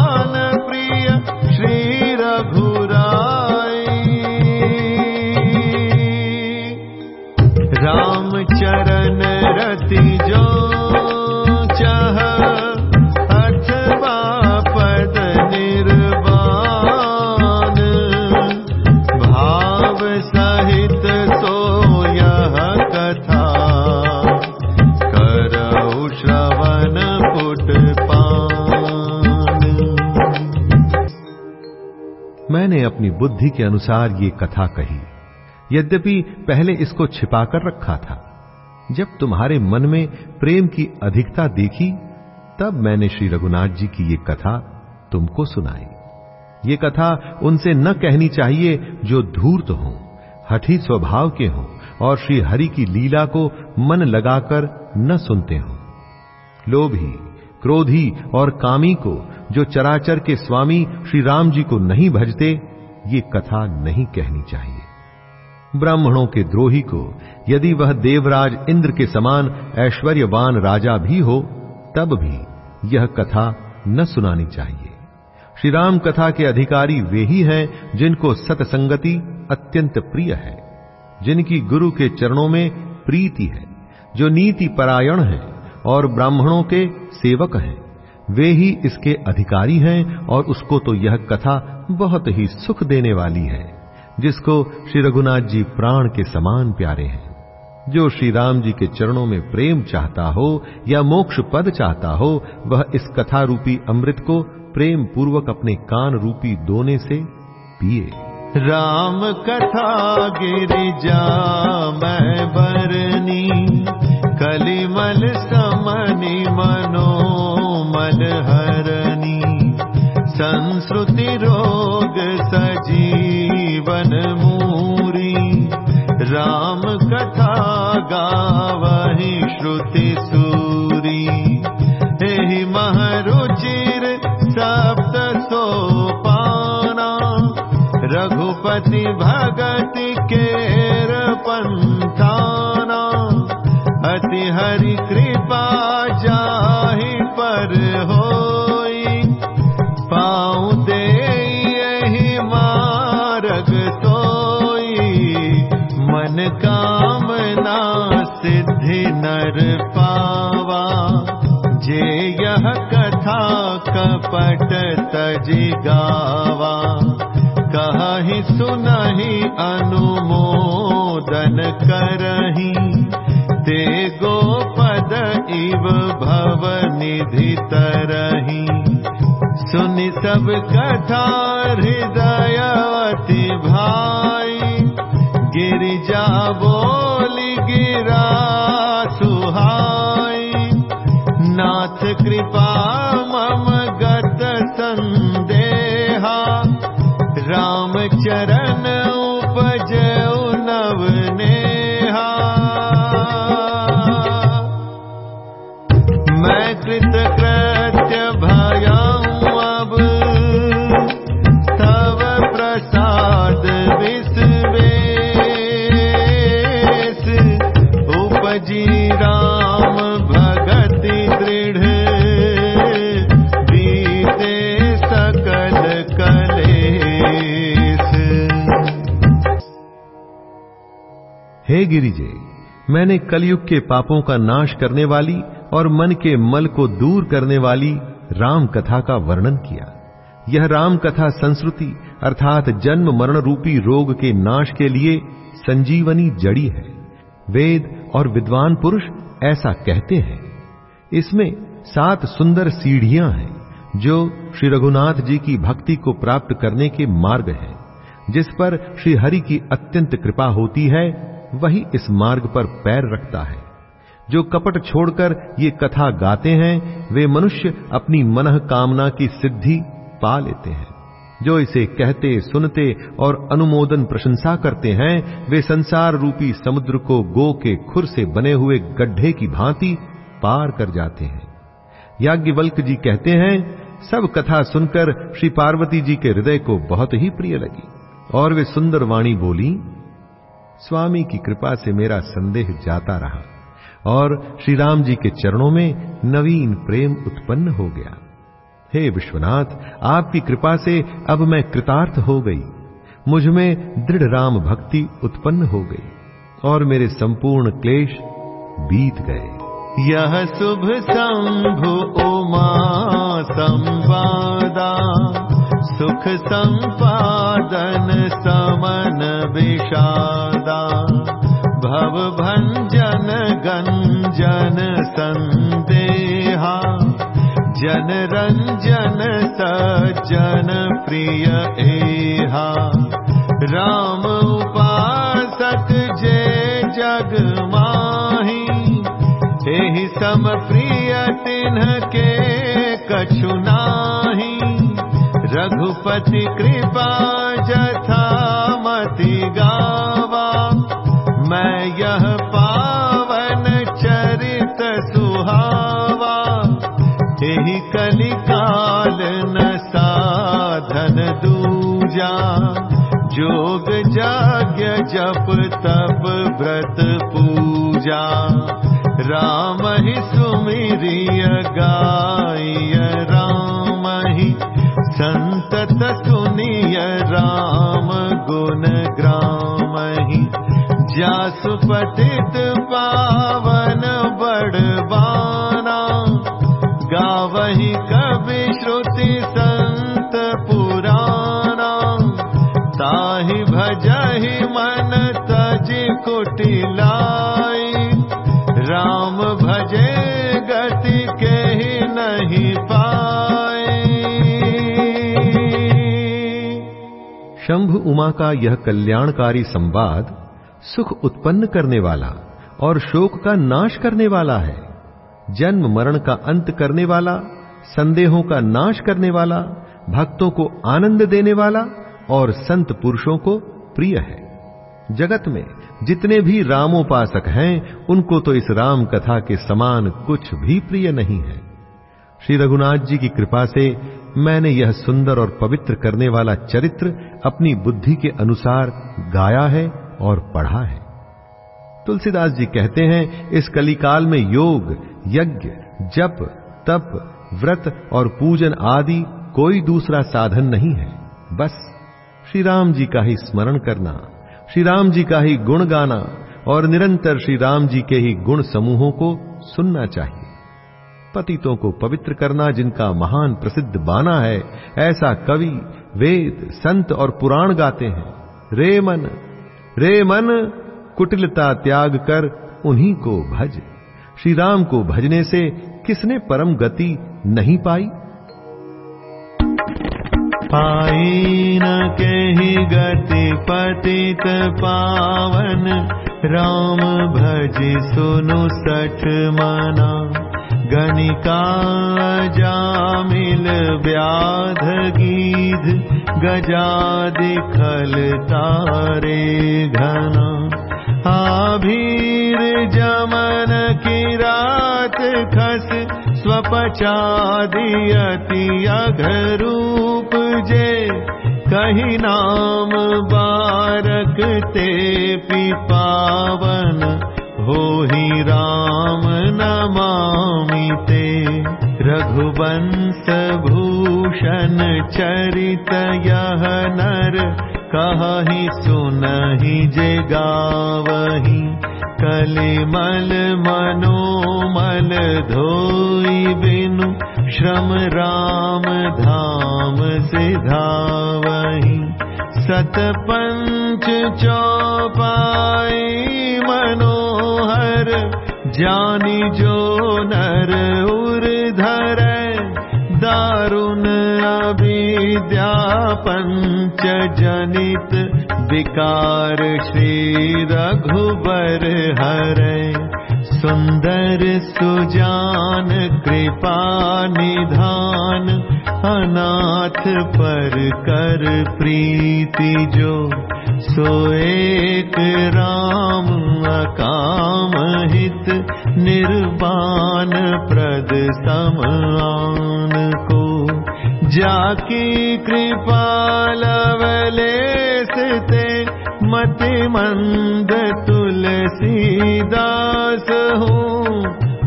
मैंने अपनी बुद्धि के अनुसार ये कथा कही। यद्यपि पहले इसको छिपाकर रखा था। जब तुम्हारे मन में प्रेम की अधिकता देखी, तब मैंने श्री रघुनाथ जी की ये कथा तुमको सुनाई। ये कथा उनसे न कहनी चाहिए जो धूर्त हों, हठी स्वभाव के हों और श्री हरि की लीला को मन लगाकर न सुनते हों। लोभी क्रोधी और कामी को, जो चराचर के स्वामी श्री राम जी को नहीं भजते, ये कथा नहीं कहनी चाहिए। ब्राह्मणों के द्रोही को, यदि वह देवराज इंद्र के समान ऐश्वर्यवान राजा भी हो, तब भी यह कथा न सुनानी चाहिए। श्री राम कथा के अधिकारी वे ही हैं, जिनको सतसंगति अत्यंत प्रिय है, जिनकी गुरु के चरणों में प्रीति है, जो नीति परायण है और ब्राह्मणों के सेवक हैं। वे ही इसके अधिकारी हैं और उसको तो यह कथा बहुत ही सुख देने वाली है, जिसको श्री रघुनाथ जी प्राण के समान प्यारे हैं। जो श्री राम जी के चरणों में प्रेम चाहता हो या मोक्ष पद चाहता हो, वह इस कथा रूपी अमृत को प्रेम पूर्वक अपने कान रूपी दोने से पिए। राम कथा गिरिजा मैं बरनी कलिमल समनि मनोमल संस्कृति रोग सजीवन मूरी। राम कथा गावहि श्रुति सूरी। एहि महरुचिर सप्त सोपाना रघुपति भगति केर अति हरि कृपा जाहि पर होई। पाऊ दे यही मार्ग सोई मन कामना सिद्धि नर पावा। जे यह कथा कपट तजि गावा। कहि सुनहि अनुमोदन करही ते गोपद इव भव निधि तरही सुनि सब कथा हृदयवती भाई गिरिजा बोली गिरा सुहाई। नाथ कृपा गिरिजे मैंने कलयुग के पापों का नाश करने वाली और मन के मल को दूर करने वाली राम कथा का वर्णन किया। यह राम कथा संस्कृति अर्थात जन्म मरण रूपी रोग के नाश के लिए संजीवनी जड़ी है। वेद और विद्वान पुरुष ऐसा कहते हैं। इसमें सात सुंदर सीढ़ियाँ हैं जो श्री रघुनाथ जी की भक्ति को प्राप्त करने के मार्ग हैं, जिस पर श्री हरि की अत्यंत कृपा होती है वही इस मार्ग पर पैर रखता है। जो कपट छोड़कर ये कथा गाते हैं, वे मनुष्य अपनी मन कामना की सिद्धि पा लेते हैं। जो इसे कहते, सुनते और अनुमोदन प्रशंसा करते हैं, वे संसार रूपी समुद्र को गो के खुर से बने हुए गड्ढे की भांति पार कर जाते हैं। याज्ञवल्क जी कहते हैं, सब कथा सुनकर श्री पार्वती जी के हृदय को बहुत ही प्रिय लगी और वे सुंदर वाणी बोली स्वामी की कृपा से मेरा संदेह जाता रहा और श्री राम जी के चरणों में नवीन प्रेम उत्पन्न हो गया। हे विश्वनाथ, आपकी कृपा से अब मैं कृतार्थ हो गई। मुझमें दृढ़ राम भक्ति उत्पन्न हो गई और मेरे संपूर्ण क्लेश बीत गए। यह शुभ शंभु उमा संवादा। सुख संपादन समन विषादा। भव भंजन गंजन संदेहा जन रंजन सज्जन प्रिय एहा। राम उपासक जे जग माही एहि सम प्रिय तिन्ह के कछु नाही रघुपति कृपा जथा मति गावा। मैं यह पावन चरित सुहावा। एहि कलिकाल न साधन दूजा। जोग जाग्य जप तप व्रत पूजा। राम ही सुमिरिय गाय राम संतत सुनिय राम गुण ग्राम पावन बड़वाना। गावही कवि श्रुति संत पुराना ताहि भजहि मन तज कुटिलाई। राम भजे गति के ही नहीं पाए शंभु उमा का यह कल्याणकारी संवाद सुख उत्पन्न करने वाला और शोक का नाश करने वाला है। जन्म मरण का अंत करने वाला, संदेहों का नाश करने वाला, भक्तों को आनंद देने वाला और संत पुरुषों को प्रिय है। जगत में जितने भी रामोपासक हैं, उनको तो इस राम कथा के समान कुछ भी प्रिय नहीं है। श्री रघुनाथ जी की कृपा से मैंने यह सुंदर और पवित्र करने वाला चरित्र अपनी बुद्धि के अनुसार गाया है और पढ़ा है। तुलसीदास जी कहते हैं, इस कलिकाल में योग, यज्ञ, जप, तप, व्रत और पूजन आदि कोई दूसरा साधन नहीं है। बस, श्री राम जी का ही स्मरण करना, श्री राम जी का ही गुण गाना और निरंतर श्री राम जी के ही गुण समूहों को सुनना चाहिए। पतितों को पवित्र करना जिनका महान प्रसिद्ध बाना है, ऐसा कवि, वेद, संत और पुराण गाते हैं। रे मन रे मन, कुटिलता त्याग कर उन्हीं को भज। श्री राम को भजने से किसने परम गति नहीं पाई? पाई न केहि गति पतित पावन। राम भज सुनु सठ मना। गणिका जामिल व्याध गीध गजादि खल तारे घना। आभीर जमन की रात खस स्वपचादियति अघरूप जे। कही नाम बारक ते पिपावन हो राम नमामि ते। रघुवंश भूषण चरित जे गावही कलिमल मनोमल धोई बिनु श्रम राम धाम सिधावही सत पंच चौपाई मनोहर जानी जो नर उर धर दारुण अविद्या पंच जनित विकार श्री रघुबर हरे सुंदर सुजान, कृपा निधान, अनाथ पर कर प्रीति जो, सो एक राम अकाम हित, निर्वाण प्रद समान को। जाकी कृपा लवलेस ते मति मंद तुलसीदास हो,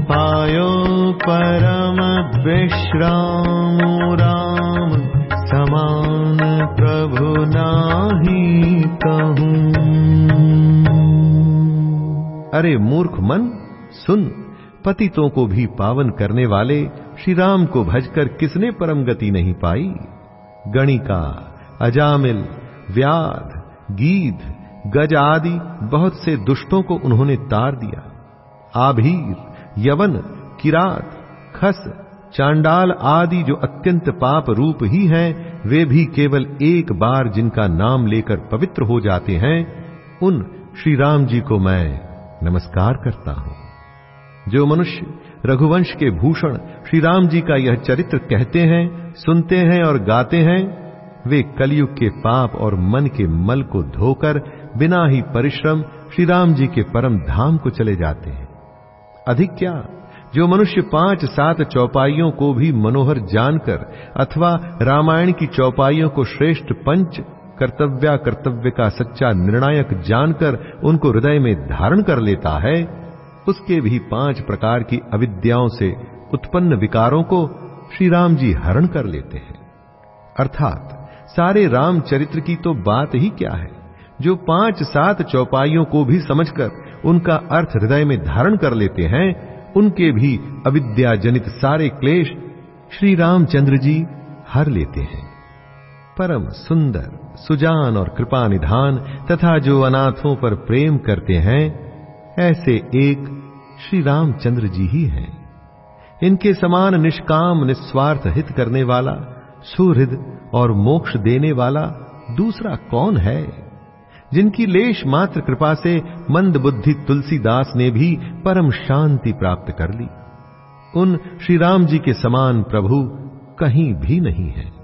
पायो परम विश्राम राम, समान प्रभु नाही कहूँ। अरे मूर्ख मन, सुन, पतितों को भी पावन करने वाले श्री राम को भजकर किसने परम गति नहीं पाई? गणिका, अजामिल, व्याध गीध, गज आदि बहुत से दुष्टों को उन्होंने तार दिया। आभीर, यवन, किरात, खस, चांडाल आदि जो अत्यंत पाप रूप ही हैं, वे भी केवल एक बार जिनका नाम लेकर पवित्र हो जाते हैं, उन श्री राम जी को मैं नमस्कार करता हूँ। जो मनुष्य रघुवंश के भूषण श्री राम जी का यह चरित्र कहते हैं, सुनते हैं और गाते हैं वे कलयुग के पाप और मन के मल को धोकर बिना ही परिश्रम श्री राम जी के परम धाम को चले जाते हैं। अधिक क्या? जो मनुष्य पाँच सात चौपाइयों को भी मनोहर जानकर अथवा रामायण की चौपाइयों को श्रेष्ठ पंच, कर्तव्या कर्तव्य का सच्चा निर्णायक जानकर उनको हृदय में धारण कर लेता है, उसके भी पाँच प्रकार की अविद्याओं से उत्पन्न विकारों को श्री राम जी हरण कर लेते हैं। अर्थात सारे रामचरित्र की तो बात ही क्या है? जो पाँच सात चौपाइयों को भी समझकर उनका अर्थ हृदय में धारण कर लेते हैं, उनके भी अविद्या जनित सारे क्लेश श्री रामचंद्र जी हर लेते हैं। परम सुंदर, सुजान और कृपा निधान तथा जो अनाथों पर प्रेम करते हैं, ऐसे एक श्री रामचंद्र जी ही हैं। इनके समान निष्काम, निस्वार्थ हित करने वाला सुहृद और मोक्ष देने वाला दूसरा कौन है? जिनकी लेश मात्र कृपा से मंद बुद्धि तुलसीदास ने भी परम शांति प्राप्त कर ली। उन श्री राम जी के समान प्रभु कहीं भी नहीं है।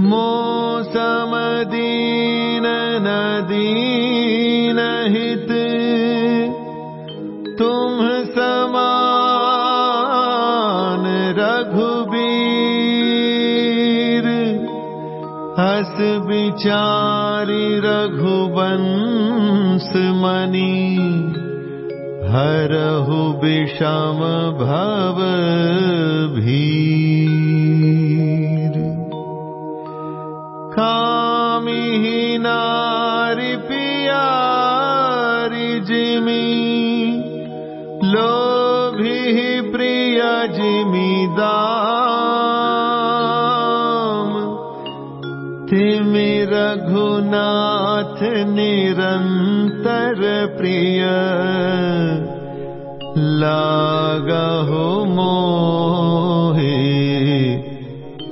मौसम दीन नदीन हित, तुम समान विचारी रघुवंश मनी हरहु विषम भव भीर। कामिहि नारि पियारि जिमि लोभिः प्रिय जिमिदाम निरंतर प्रिय। लागहो मोहे।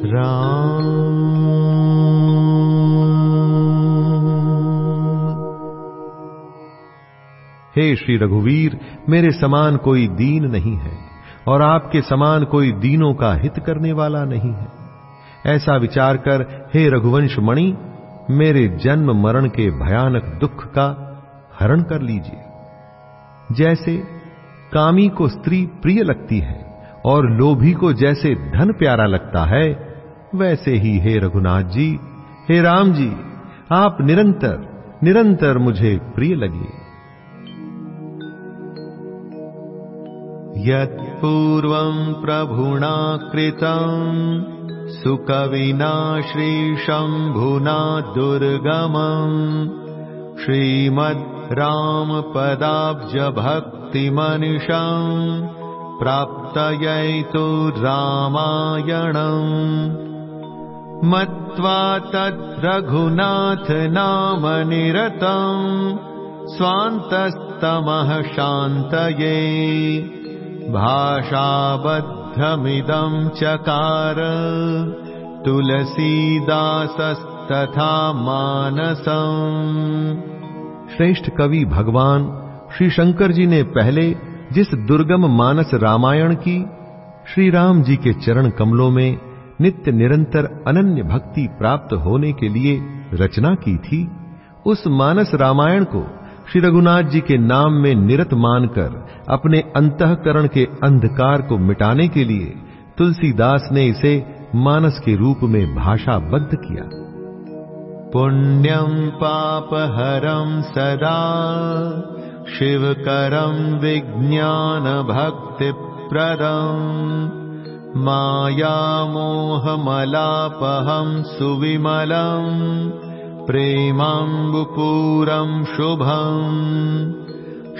राम। हे श्री रघुवीर, मेरे समान कोई दीन नहीं है, और आपके समान कोई दीनों का हित करने वाला नहीं है। ऐसा विचार कर, हे रघुवंश मणि मेरे जन्म मरण के भयानक दुख का हरण कर लीजिए। जैसे कामी को स्त्री प्रिय लगती है और लोभी को जैसे धन प्यारा लगता है, वैसे ही हे रघुनाथ जी, हे राम जी, आप निरंतर निरंतर मुझे प्रिय लगिए। यत्पूर्वम् प्रभुणा कृतम् सुकविना श्रीशम्भुना दुर्गमम्। श्रीमद् रामपदाब्जभक्तिमनिषम् प्राप्तयैतु रामायणम्। मत्वा तद्रघुनाथ नाम निरतम् स्वान्तस्तमः शान्तये भाषाबद्धमिदम् चकार। तुलसीदासस्तथा मानसम्। श्रेष्ठ कवि भगवान श्री शंकर जी ने पहले जिस दुर्गम मानस रामायण की, श्री राम जी के चरण कमलों में नित्य निरंतर अनन्य भक्ति प्राप्त होने के लिए रचना की थी, उस मानस रामायण को श्री रघुनाथ जी के नाम में निरत मानकर, अपने अंतकरण के अंधकार को मिटाने के लिए, तुलसीदास ने इसे मानस के रूप में भाषाबद्ध किया। पुण्यम पाप हरम सदा शिवकरम् विज्ञानभक्तिप्रदम् मायामोहमलापहम् सुविमलम् प्रेमाम्बुपूरम् शुभम्।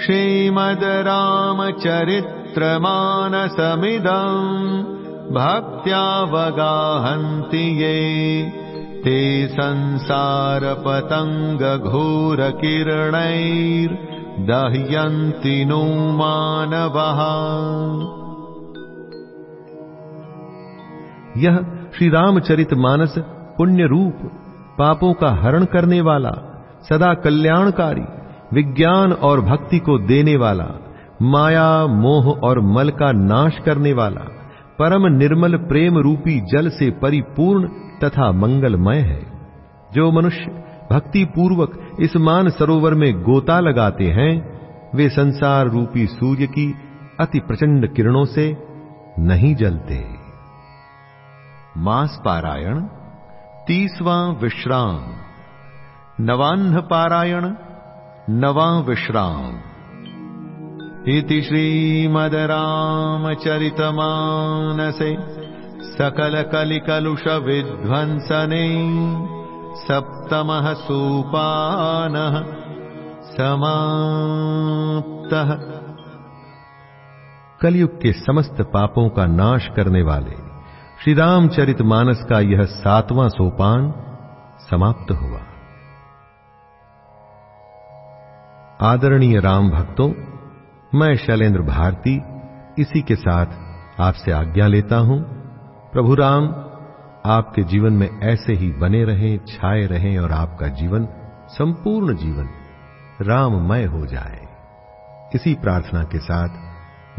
श्रीमद् रामचरित्रमानसमिदम् भक्त्यावगाहन्ति ये। ते संसारपतङ्गघोरकिरणैर्दह्यन्ति नो मानवः। यह श्री रामचरित मानस पुण्य रूप पापों का हरण करने वाला, सदा कल्याणकारी, विज्ञान और भक्ति को देने वाला, माया, मोह और मल का नाश करने वाला, परम निर्मल प्रेम रूपी जल से परिपूर्ण तथा मंगलमय है। जो मनुष्य भक्ति पूर्वक इस मान सरोवर में गोता लगाते हैं, वे संसार रूपी सूर्य की अति प्रचंड किरणों से नहीं जलते। मास पारायण तीसवां विश्राम। नवान्ह पारायण नवा विश्राम। इति श्रीमद् रामचरितमानसे सकलकलिकलुषविध्वंसने सप्तमः सोपानः समाप्तः। कलयुग के समस्त पापों का नाश करने वाले श्री रामचरित मानस का यह सातवां सोपान समाप्त हुआ। आदरणीय राम भक्तों मैं शैलेंद्र भारती इसी के साथ आपसे आज्ञा लेता हूँ। प्रभु राम, आपके जीवन में ऐसे ही बने रहें, छाए रहें और आपका जीवन संपूर्ण जीवन राममय हो जाए। इसी प्रार्थना के साथ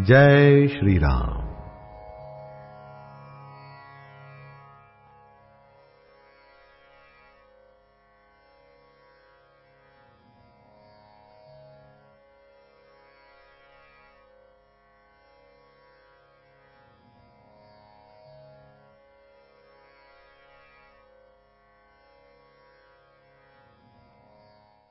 जय श्री राम